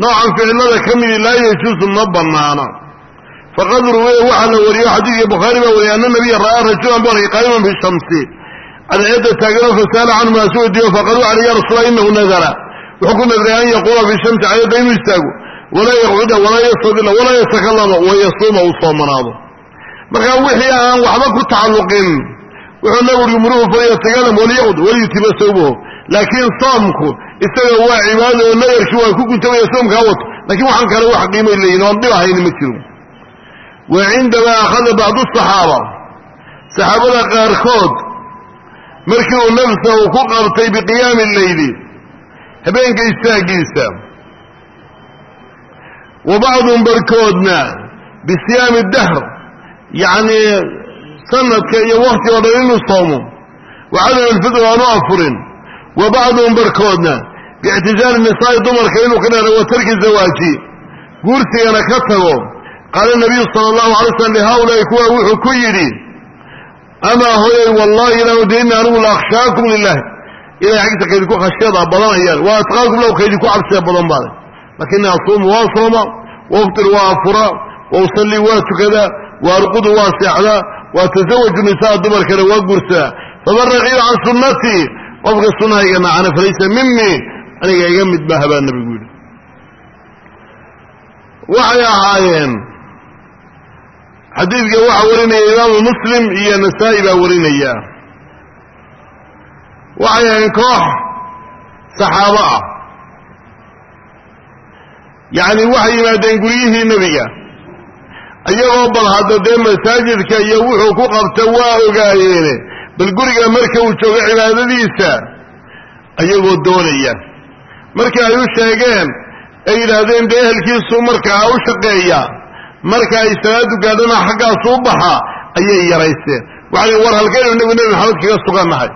noocan ficilada ka midi laa yajuusu ma banaana faqad ruwiya waxaa la wariyo xadiidkii bukhaari baa wariyay ana nabiya ra'aa rajulan bu arkay qaa'iman fi shamsi cadceedda taagano fasaala canhu maasu weydiiyo faqaluu cala ya rasuula inahu nadara wuxuu ku nadray an yaquula fi shamsi cadceedda inuu istaago. Walaa yaqcuda walaa yastadila walaa yatakallama wayasuuma uu soomanaado markaa wixii aan waxba ku tacalluqin wuxuu nabigu muruhu falyatakalam waliyaqud waliyutima sawbahu laakiin soomku isaga waa cibaado oo nadarkii waa ku guntamaya soomkaa wato. Lakiin waxaan kale wax qiimay leeyihiin oon dhib ahayni ma jiro. Wa cindamaa akhada bacdu asaxaaba saxaabada qaarkood markii uu nafsa uu ku qabtay biqiyaami leyli habeenka istaagiisa wa bacdun barkoodna bisiyaami dahr yacni sanadka iyo wakti oo dhan inuu soomo wa cadam alfitr aanu afurin wa bacduhum barkoodna biictizaali nisaa'i dumarka inuu ka dheera wa tarki zawaaji guursigana ka tago qaala nabiyu sala allahu alay slam lihaulaai kuwa wuxuu ku yidhi amaa hoyay wallahi ilaanu deina anigu la akhshaakum lilah ilahay xaggiisa kaydinku khashyada badan ayaan wa atqaakum lahu kaydinku cabsiga badan baada lakinni asuumu waa sooma wa uftir waa afura wa usallii waa tukadaa wa waa seexdaa wa tasawaju nisaa dumarkana waa guursadaa faman raqiba can sunnatii qofka sunahayga nacana falaysa minii aniga iga mid maaha baa nabigu yidhi. Waxay ahaayeen xadiidka waxaa warinaya imaamu muslim iyo nasaa-i baa warinaya. Waxay ahayn koox saxaabo ah. Yacni waxay yimaadeen guryihii nebiga. Iyagoo bal hadda dee masaajidka iyo wuxuu ku qabta waa ogaayeene bal guriga marka uu joogo cibaadadiisa ayagoo doonaya. Markii ay u sheegeen ay yidhaahdeen dee ehelkiisu markaa u shaqeeya marka ay salaadu gaadhana xaggaasu u baxa ayay yaraysteen. Waxay war halkaynu inagu nebi maxamed kaga sugannahay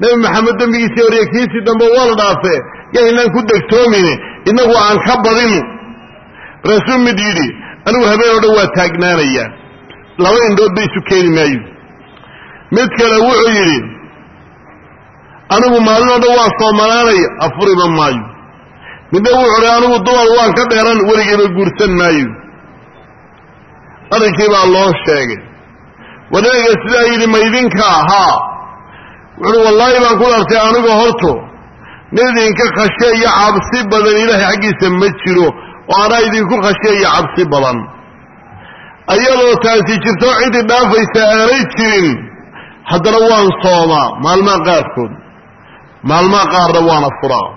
nebi maxamed dembigiisii horiye kiisii dambe waa la dhaafee yaynaan ku degtoomine innagu aan ka badinu markaasuu mid yidhi anigu habeen oo dhan waa taagnaanayaa laba indhood ba isu keeni maayo. Mid kale wuxuu yidhi anigu maalin oo dhan waa soomanaanaya afuriba maayo. Midna wuxuu hi anigu dumar waan ka dheeran weligeeba guursan maayo arrinkii baa loo sheegay. Wanabiga sidaa yidhi maydinka haa wuxuuhi wallaahi baan ku dartay anigu horto nin idinka khashe iyo cabsi badan ilaahay xaggiisa ma jiro oo anaa idinku khashe iyo cabsi badan. Ayadoo taasi jirto cidii dhaafaysa aanay jirin. Haddana waan soomaa maalmaha qaarkood. Maalmaha qaarna waana furaa.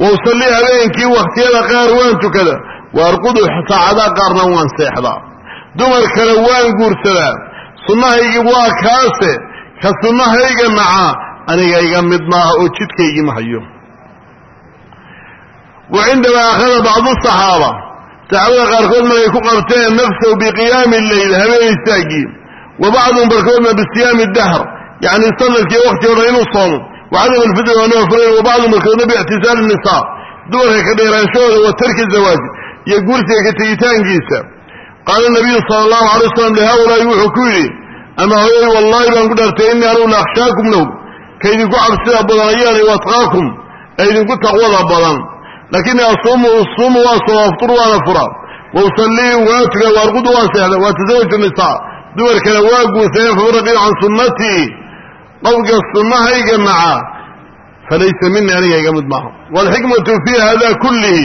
Wa usallii habeenkii wakhtiyada qaar waan tukada. Wa arqudu saacadaha qaarna waan seexdaa dumarkana waan guursadaa. Sunnahaygii waa kaase ka sunnahayga naca aniga iga mid maaha oo jidkaygii ma hayo. Wa cindamaa akhada bacdu saxaaba. Saxaabada qaarkood markay ku qabteen nafsahu biqiyaami leyl habeen istaagii wa bacduhum barkoodna bisiyaami dahr. Yacni sannadkii wakti dhan inuu soomo. Wacadam alfitr waanafurayn wa bacduhum barkoodna biictisaali nisaa. Dumarka ka dheeraanshahooda wa tarki zawaaji. Iyo guursiga ka tegitaankiisa qaala nabiyu sala allahu alay wasalam lihaulaai wuxuu ku yidhi ama hoyay wallaahi baan ku dhaartay innii anugu la akhshaakum lahu ka idinku cabsida badan ayaanay wa atqaakum ee idinku taqwada badan lakinii asuumu usuumu waa soo aftur waana fura wa usallii waa tuga wa arqudu waa seexda waa tasawaju nisaa dumarkana waa guursadeen famaraqii can sunnatii qofka sunnahayga naca falaysa minii aniga iga mid maaha waalxikmatu fii hada kullihi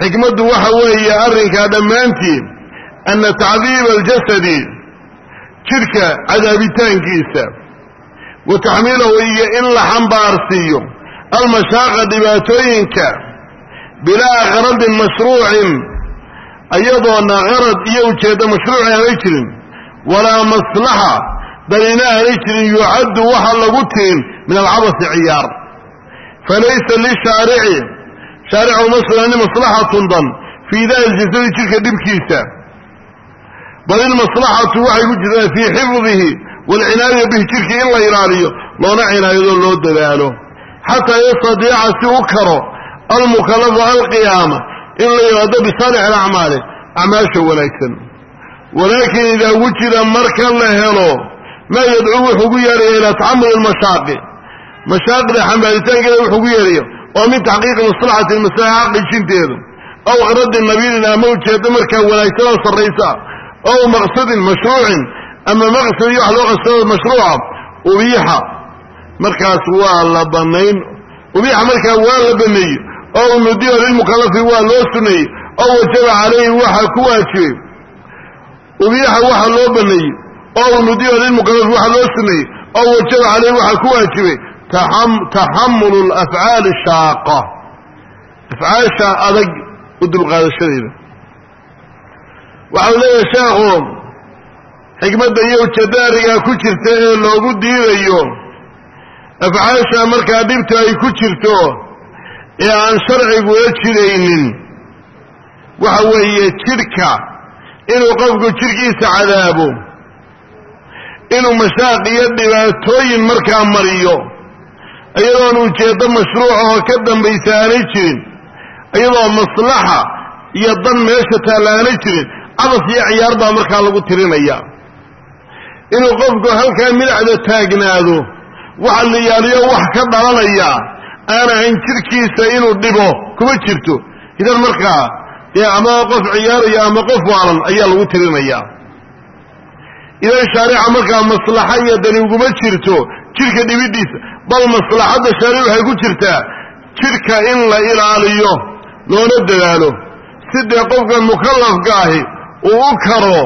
xikmaddu waxa weeye arrinkaa dhammaantii ana tacdiiba aljasadi jidhka cadaabitaankiisa wa taxmiilahu iyo in la xambaarsiiyo almashaaqa dhibaatooyinka bilaa qaradin mashruucin ayadoona qarad iyo ujeeddo mashruuci aanay jirin walaa maslaxa dalina aanay jirin yucaddu waxa lagu tirin min alcabasi ciyaar. Falaysa lishaarici shaarica uma sugnani maslaxatun dan fii idaa ljasadi jidhka dhibkiisa bal ilmaslaxatu waxay ku jirtaa fii xifdihi waalcinaaya bihi jidhka in la ilaaliyo loona cinaayadoo loo dadaalo xataa yastadiica si u karo almukalafu alqiyaama in la yimaado bisaalix alacmaali acmaasha wanaagsan walaakin idaa wujida marka la helo maa yadcuu wuxuu gu yeedhaya ilaa taxamuli almashaaqi mashaaqida xambaaritaankeeda wuxuu gu yeedhaya oo min taxqiiqi maslaxati maslaxa xaqiijinteedu aw qaradin nabiilin ama ujeedo markaa wanaagsan oo sarraysa ow maqsadin mashruucin ama maqsad iyo wax loo qasado mashruuca ubiixa. Markaas waa la banayn ubiixa markaa waa la baneeyey oo nudiyo lilmukalafi waa loo suneeyey. Oo wajaba calayhi waxa ku waajibay. Ubiixa waxa loo baneeyey oo nudiyo lilmukalafi waxa loo suneeyey. Oo wajaba calayhi waxa ku waajibay taxamulu alafcaali shaaqa. Afcaasha adag u dulqaadashadeeda waxau leeyahay sheekhu xikmadda iyo ujeedaarigaa ku jirta ee loogu diidayo afcaasha markaa dhibta ay ku jirto ee aan sharcigula jiraynin waxa weeye jidhka inuu qofku jidhkiisa cadaabo inuu mashaaq iyo dhibaatooyin markaa mariyo iyadoon ujeeddo mashruuca oo ka dambaysa aanay jirin. Iyadoo maslaxa iyo dan meesha taalla aanay jirin. Cabas iyo ciyaar baa markaa lagu tirinaya. Inuu qofku halkaa midacda taagnaado waxa la yaaliyo wax ka dhalanaya aan ahayn jidhkiisa inuu dhibo kuma jirto. Idan markaa dee ama qof ciyaaraya ama qof waalan ayaa lagu tirinaya. Idan shaarica markaa maslaxa iyo dani uguma jirto jidhka dhibidiisa bal maslaxadda shaaric waxay ku jirtaa jidhka in la ilaaliyo loona dadaalo. Si dee qofkan mukallafka ahi uu u karo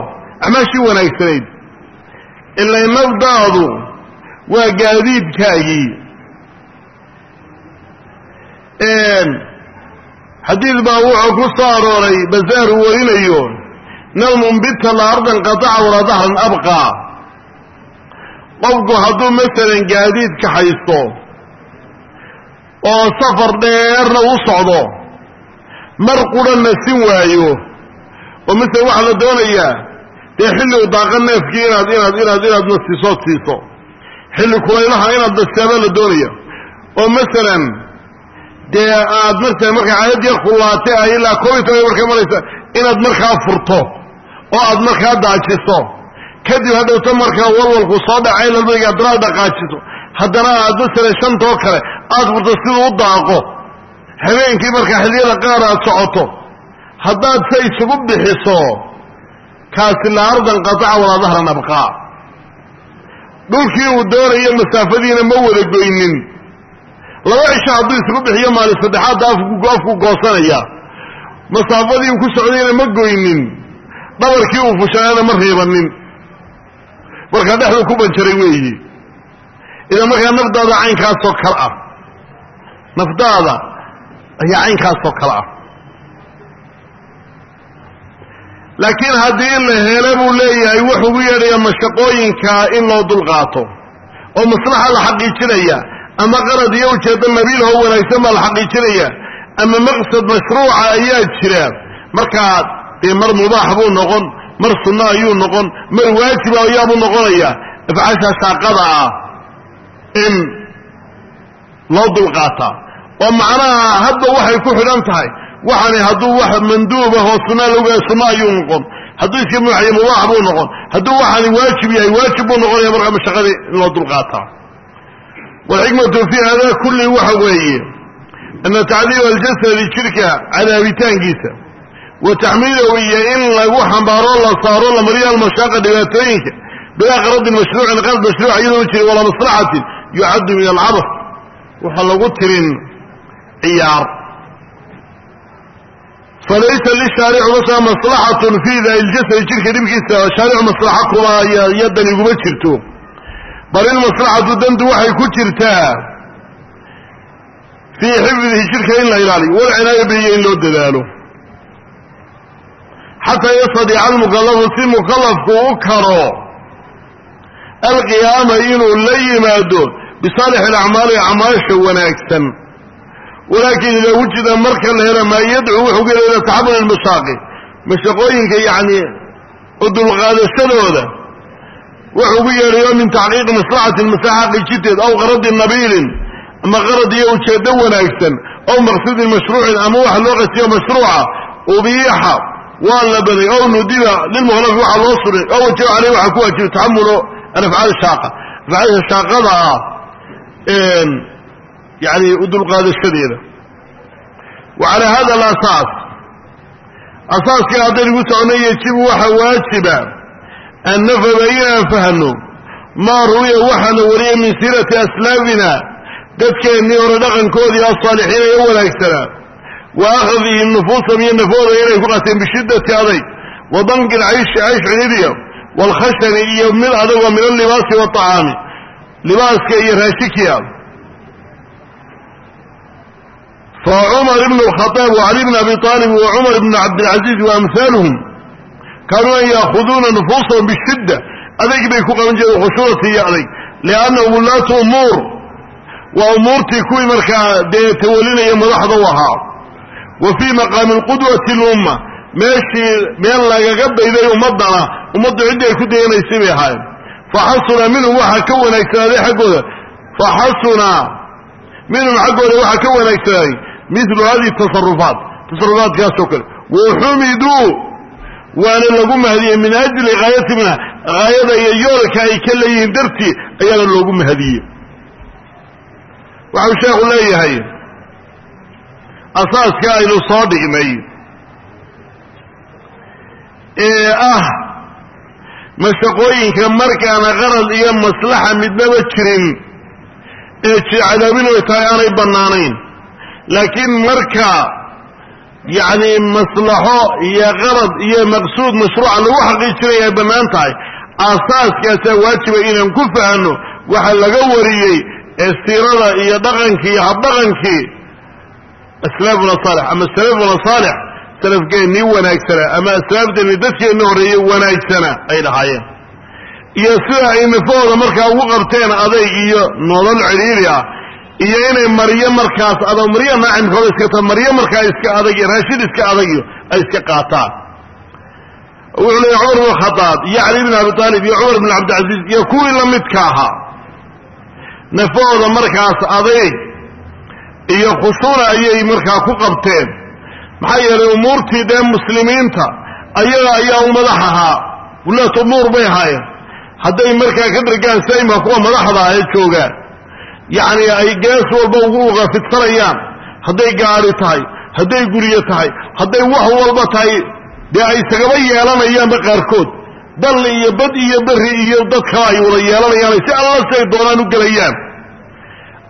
acmaashii wanaagsanayd ilay nafdaadu waa gaadiidkaagii. Xadiid baa wuxuu ku soo arooray basaaru warinayo nalmumbita la ardan qataca walaa dahran abqaa qofku hadduu masalan gaadiid ka haysto oo safar dheerna u socdo mar qura nasin waayo oo masala waxaa la doonayaa dee xilli u daaqa neefkii inaad inaad inaad inaad nasiisood siiso xilli kulaylaha inaad dastaabaa la doonaya oo masalan dee aad marta markaa caadad yar kullaatay ah ilaa koob iyo toban markaa maraysa inaad markaa furto oo aad markaa daajiso kadib hadhowto markaa walwalku soo dhacay lalbadiga haddana aad dhaqaajiso. Haddana aad masalan shantoo kale aad furto siduu u daaqo. Habeenkii markaa xilliyada qaar aad socoto haddaad se isugu bixiso kaasi la ardan qataca walaa dahran abqaa dhulkii uu doonayo masaafadiina ma wada goynin. Laba cisho hadduu isugu bixiyo maalin saddexaadda afku goosanaya. Masaafadii uu ku socdayna ma goynin. Dhabarkii uu fushanaana ma riibanin markaa dhexduu ku banjaray weeyi. Idan markaa nafdaada caynkaasoo kale ah. Nafdaada ayaa caynkaasoo kale ah. Laakiin haddii la hele buu leeyahay wuxuu ugu yeedhaya mashaqooyinka in loo dulqaato. Oo maslaxa la xaqiijinaya. Ama qarad iyo ujeeddo nabiilahoo wanaagsan baa la xaqiijinaya. Ama maqsad mashruuca ayaa jira. Markaa dee mar mubaax buu noqon mar sunno ayuu noqon mar waajiba ayaabuu noqonaya. Afcaasha shaaqada ah in loo dulqaataa oo macnaha hadba waxay ku xidhan tahay waxani hadduu wax manduubah oo sunna laga sunno ayuu noqon. Hadduu iska muxaya mubaax buu noqon. Hadduu waxani waajib yahay waajib buu noqonaya markaa mashaqadii in loo dulqaataa walxikmatu fii hada kulli waxa weeye ana tacdiib aljasadi jidhka cadaabitaankiisa wa taxmiilahu iyo in lagu xambaaro la saaro la mariyo almashaaqa dhibaatooyinka. Bilaa qaradin mashruucin qarad mashruuc iyadoo jirin walaa maslaxatin yucaddu min alcabas waxaa lagu tirin ciyaar. Falaysa lishaaricu masa maslaxatun fii daai ljasadi jidhka dhibkiisa shaaricu maslaxa kuma iyo dan iguma jirto. Bal ilmaslaxatu dantu waxay ku jirtaa fii xifdihi jidhka in la ilaaliyo walcinaaya bihiyo in loo dadaalo xataa yastadiica almukallafu si mukallafku u karo alqiyaama inuu la yimaado bisaalix alacmaali acmaasha wanaagsan. Walaakin idaa wujida marka la helo maa yadcuu wuxuu gela ila taxamul almashaaqi. Mashaqooyinka yacni udulqaadashadooda wuxuu ugu yeedhayo min taxqiiqi maslaxati lmasaxaqi jiteed aw qaradin nabiilin ama qarad iyo ujeeddo wanaagsan aw maqsuudin mashruucin ama waxa loo qasiyo mashruuca ubiixa waa la baday ow nudiba lilmukhlafi waxaa loo suray oo wajaba caleyh waxaa ku waajibay taxamulo alafcaal shaaqa. Afcaasha shaaqada ah yani udulqaadashadeeda wa hada alasaas asaaska haddaynu ku soconay yajibu waxaa waajiba an nafhama inaan fahno maa ruwiya waxaana wariyay min siirati aslaafina dadkeennii hore dhaqankoodii alsaalixiina ee wanaagsanaa wa akhdihim nufuusam iyo nafooda inay ku qaateen bishiddati adayg wa danqi lcayshi caysh ciriiriya waalkhashani iyo mid adagoo min allibaasi waطacaami libaaska iyo raashikiya. Facumar ibn اlkhaaab wacali bn abi aalib wa cumar ibn cabdilcaziiz waamhaaluhum kaanuu an yaakuduuna nufuusahum bishidda. Adayg bay ku qaban jireen khushuurati iyo adayg liannahu wulaatu umuur waa umuurtii kuwii markaa dee tawalinaya madaxda u ahaa wa fii maqaami lqudwati lumma. Meeshii meel lagaga dayday ummaddana ummaddu ciddii ay ku dayanaysay bay ahaayeen. Faxasuna minhum waxaa ka wanaagsanaaday xaggooda. Faxasuna minhum xaggooda waxaa ka wanaagsanaaday milu hadihi tasarufaat tasarufaatkaasoo kale. Waxumiduu waana lagu mahadiyey min ajli haayati minha. Haayada iyo yoolka ay ka leeyihiin dartii ayaana loogu mahadiyey. Waxau sheekhu leeyahay asaaska aynu soo dhignay ee ah mashaqooyinka markaana qarad iyo maslaxa midnaba jirin ee jicadaabin ay tahay aanay bannaanayn. Laakiin marka yacni maslaxo iyo qarad iyo maqsuud mashruuca lagu xaqiijinaya ay bannaan tahay aasaaskaasaa waajiba inaan ku fahanno waxa laga wariyey ee siirada iyo dhaqankii habdhaqankii aslaafuna saalix. Ama salafuna saalix salafkeennii wanaagsanaa ama aslaafteennii dadkeenni horreeyey wanaagsana ay dhahaayeen iyo sida ay nafahooda markaa ugu qabteen adayg iyo nolol cidhiiri ah iyo inay maryo markaas ada maryo naacimkooda iska ta maryo markaa iska adag iyo raashid iska adagyo ay iska qaataan. Wuxuu leeyay cumar bn khadaab iyo cali bn abi aalib iyo cumar bn cabdilcaziiz iyo kuwii la midka ahaa. Nafahooda markaas adayg iyo khushuuna ayay markaa ku qabteen. Maxaa yeelay umuurtii dee muslimiinta ayaga ayaa u madax ahaa. Wulaat umuur bay ahaayeen. Hadday markaa ka dhargaan sayma kuwa madaxda ah ee joogaan. Yacni ay gees walba ugu uqafidsanayaan hadday gaari tahay hadday guryo tahay hadday wax walba tahay dee ay isagaba yeelanayaanba qaarkood. Dal iyo bad iyo berri iyo dad kale ay wada yeelanayaan si alla siay doonaan u gelayaan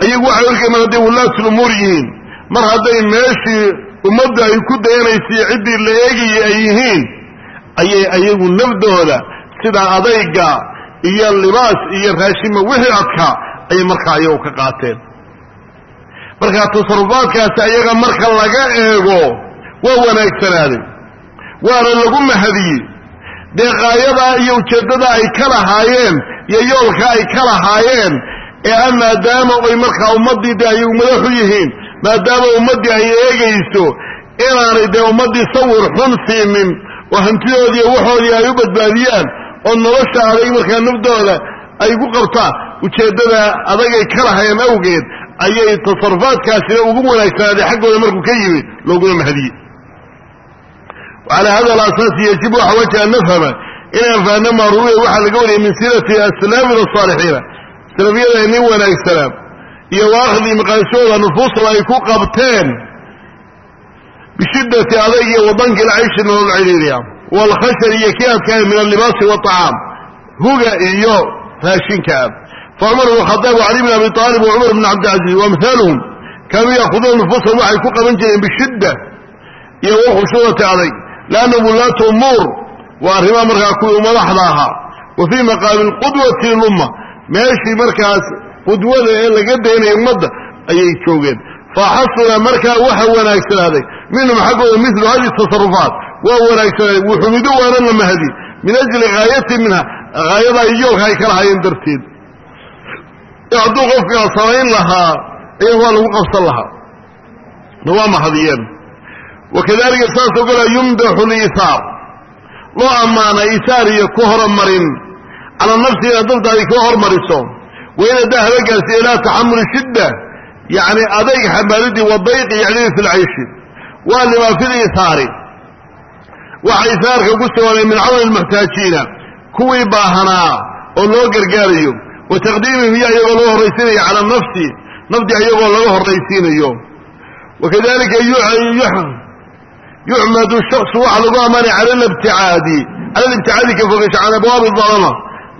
ayagu waxay arkay mar hadday wulaatul umuur yihiin. Mar hadday meeshii ummadda ay ku dayanaysay ciddii la eegayay ay yihiin ayay ayagu nafdooda sida adayga iyo libaas iyo raashima wixii adkaa ayay markaa ayagu ka qaateen. Markaa tasarufaadkaasi ayaga marka laga eego waa wanaagsanaaday waana lagu mahadiyey. Dee qaayadaa iyo ujeeddada ay ka lahaayeen iyo yoolka ay ka lahaayeen ee ah maadaama ay markaa ummaddii dee ayagu madaxu yihiin maadaama ummaddii ay eegayso inaanay dee ummaddii sawir xun siinin oo hantidoodii waxoodii ay u badbaadiyaan oo nolosha adag markaa nafdooda ay ku qabtaan ujeeddada adagay ka lahayeen awgeed ayay tasarufaadkaasina ugu wanaagsanaaday xaggooda markuu ka yimid looguna mahadiyey calaa hada alasaasi yajibu waxa waja an nafhama inaan fahno maa ruwiya waxaa laga wariyay min siirati aslaamina asaalixiina salafiyada nin wanaagsanaa iyo waakhdi maqaanshooda nufuusada ay ku qabteen bishiddati adayg iyo wadanki lcayshi nolol cidhiiriya waalkhashar iyo kii adkaaya min allibaasi waطacaam huga iyo raashinkaa facumar bn khadaab wacali bn abi aalib wacumar bn cabdilcaziiz waamhaaluhum kaanuu yaakuduuna nufuusahum waxay ku qaban jireen bishidda iyo wakhushuurati adayg lanna wulaatu umuur waa arrimaha markaa kuwii madaxda ahaa. Wa fii maqaami lqudwati lumma meeshii markaas qudwada ee laga daynaya ummadda ayay joogeen. Faxasuna markaa waxa wanaagsanaaday minhum xaggooda milu hadihi tasarufaat waa wanaagsanaaday wuxumidu waana la mahdi min ajli haayati minha. Haayada iyoolka ay kala darteed. Hadduu qofkaa samayn lahaa iyaga waa lagu qabsan lahaa. Na waa mahadiyeen. Wakadalika saasoo kale yumdaxu liisaar. Loo ammaana isaar iyo ku horumarin calaa nafsi inaad daftaadi ka hormariso. Wa in haddaa habagaasi ilaa taxamuli shidda. Yacni adayg xamaalidii wadayqi yaclili fi lcayshi waa limaa fi liisaari waxa isaarka ku suganay min cawni lmuxtaajiina kuwii baahanaa oo loo gargaarayo. Wa taqdiimihim iyo iyagoo laga horraysiinayo cala nafsi. Nafti iyagoo laga horraysiinayo. Wakadalika yuxmadu shaksu waxa lagu ammaanay cala libticaadi cala libticaadi ka fogasho can abwaabi dalama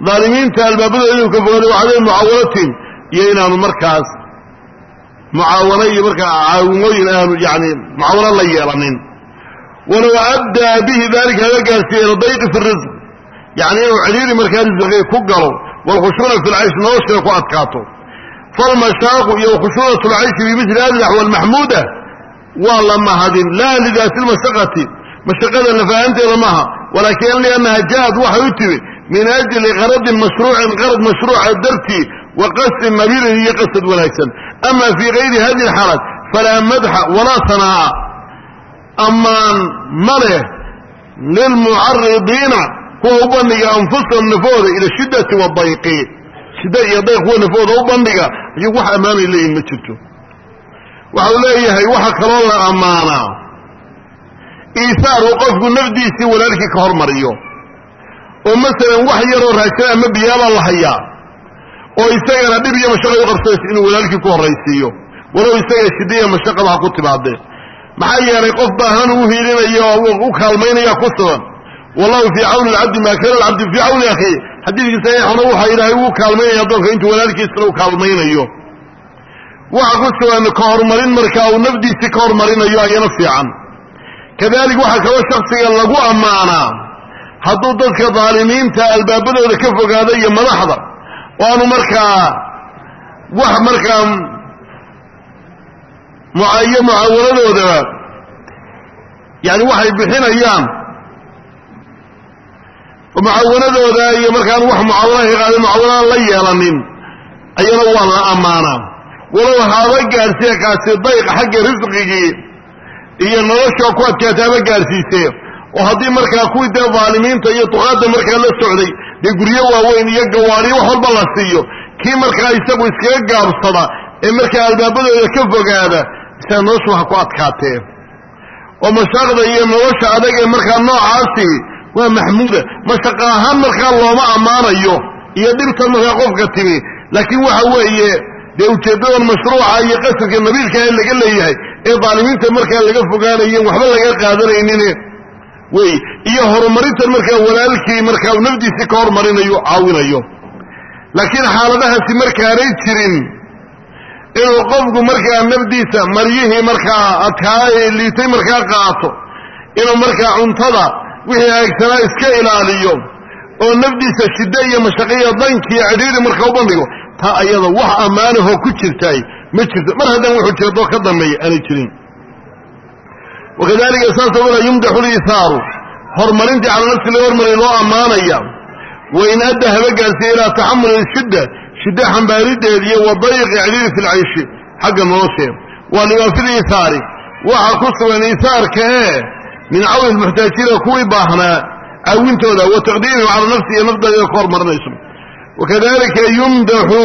daalimiinta albaabadooda inuu ka fogaado waxaday mucaawanatin iyo inaanu markaas mucaawano iyo markaa caawimooyin aanu yani mucaawano la yeelanin. Walow addaa bihi dalika haga gaarsiiye ila dayqi fi risq yani inuu cidhiiri markaa risqi ku galo waalkhushuuna fi lcaysh noloshana ku adkaato. Falmashaaqu iyo khushuunat lcayshi bimili hadi axwaal maxmuuda waa la mahadin. Laa lidaati lmashaqati mashaqada lafahanteeda maaha walaakin liannaha jaad waxay u timi min ajli qaradin mashruucin qarad mashruuca dartii wa qasdin nabiilin iyo qasad wanaagsan ama fii gayri hadi lxaalad falaa madxa walaa sanaa'a ammaan ma leh lilmucaridiina kuwa u bandhiga anfusahum nafooda ila shiddati wadayqi shidda iyo dayq kuwa nafooda u bandhiga iyagu wax ammaanay leeyihiin ma jirto waxau leeyahay waxa kaloo la ammaanaa iisaaru qofku nafdiisii walaalkii ka hormariyo oo masalan wax yaroo raashin ama biyaabaa la hayaa oo isagana dhib iyo mashaqa u qabsanaysa inuu walaalkii ku horraysiiyo walow isaga shidda iyo mashaqada ha ku timaadee maxaa yeelay qof baahan uu hiilinaya oo u kaalmaynaya ku sugan wallahu fii cawni alcabdi maa kana alcabdi fii cawni akhiih xadiidkii saxiixuna waxa ilaahay uu kaalmaynaya addoonka intuu walaalkiisana u kaalmaynayo. Waxa ku sugan ka horumarin markaa uu nafdiisii ka horumarinayo ayana fiican. Kadalik waxaa kaloo shaksiga lagu ammaanaa hadduu dadka daalimiinta albaabadooda ka fogaado iyo madaxda oo aanu markaa wax markaa iyo mucaawanadooda yani waxay bixinayaan mucaawanadooda iyo markaan wax mucaawanaha qaada mucaawanaan la yeelanin ayana waa la ammaanaa walow haba gaarsiiya kaasi dayq xagga risqigii iyo nolosha ku adkaata haba gaarsiisee oo haddii markaa kuwii dee daalimiinta iyo duqaadda markaa la socday dee guryo waaweyn iyo gawaariyo wax walba la siiyo kii markaa isagu iskaga gaabsada ee markaa albaabadooda ka fogaada isaga nolosha waxa ku adkaatee oo mashaaqda iyo nolosha adag ee markaa noocaasi waa maxmuuda. Mashaqa ahaan markaa looma ammaanayo iyo dhibtan markaa qofka timi laakiin waxa weeye dee ujeeddadan mashruuca iyo qasadka nabiilka laga leeyahay ee daalimiinta markaa laga fogaanayen waxba laga qaadanaynin wey iyo horumarintan markaa walaalkii markaa uu nafdiisii ka hormarinayo caawinayo. Laakiin xaaladahaasi markaanay jirin inuu qofku markaa nafdiisa maryihii markaa adkaa liitay markaa qaato inuu markaa cuntada wixii aegsanaa iska ilaaliyo oo nafdiisa shiddo iyo mashaqiya dankiiyo cidhiiri markaa u bandhigo taa ayada wax ammaanahoo ku jirtaay ma jirto. Mar haddaan wuxuu jeedoo ka dambeeya aanay jirin wakadalika saasoo kale yumdaxu liisaaru horumarintii cala nafsi laga hormariya loo ammaanaya wain adda haba gaarsiiya ilaa taxamuli shidda shiddo xambaarideed iyo wadayqi cidhiiri fi lcayshi xagga noloshee waa limaa fi liisaari waxa ku sugan iisaarka ee min cawni lmuxtaajiina kuwii baahnaa caawintooda wa taqdiimihim cala nafsi iyo nafdeeda ka hormarinayso wakadalika yumdaxu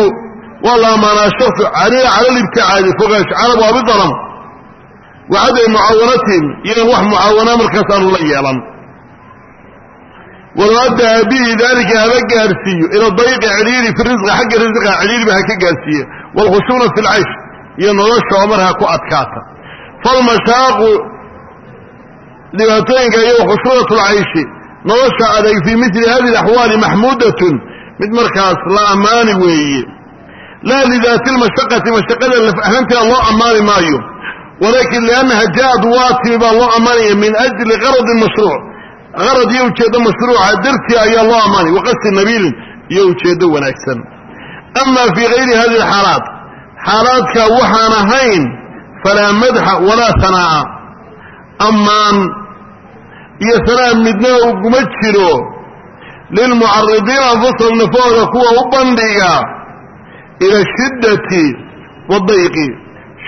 waa la ammaanaa shaksu cala libticaadi fogaash calab wacadami mucaawanatihim iyadan wax mucaawanaa markaas aanu la yeelan walow addaa bihi dalika haba gaarsiiyo ila dayqi cidhiiri fi risqi xagga risqa cidhiiriba ha ka gaarsiiye waalkhushuuna fi lcaysh iyo nolosha oo markaa ku adkaata falmashaaqu dhibaatooyinka iyo khushuunat lcayshi nolosha adag fii mili hadi alaxwaali maxmuudatun mid markaas la ammaani weeye laa lidaati lmashaqati mashaqada laf ahaanteeda loo ammaani maayo walakin liannaha jaad waa timi baa loo ammaanaya min ajli qaradin mashruuc qarad iyo ujeeddo mashruuca dartii ayaa loo ammaanay waqasdi nabiilin iyo ujeeddo wanaagsan ama fii gayri hadi alxaalaat xaalaadka waxaan ahayn falaa madxa walaa sanaa'a ammaan iyo sanaa midna uguma jiro lilmucaridiina anfusahum nafahooda kuwa u bandhiga ila shiddati wadayqi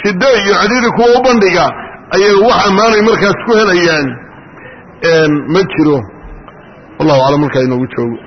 shiddo iyo cidhiiri kuwa u bandhiga ayaga wax ammaanay markaas ku helayaan. Ma jiro. Wallahu aclam markaa inoogu joogo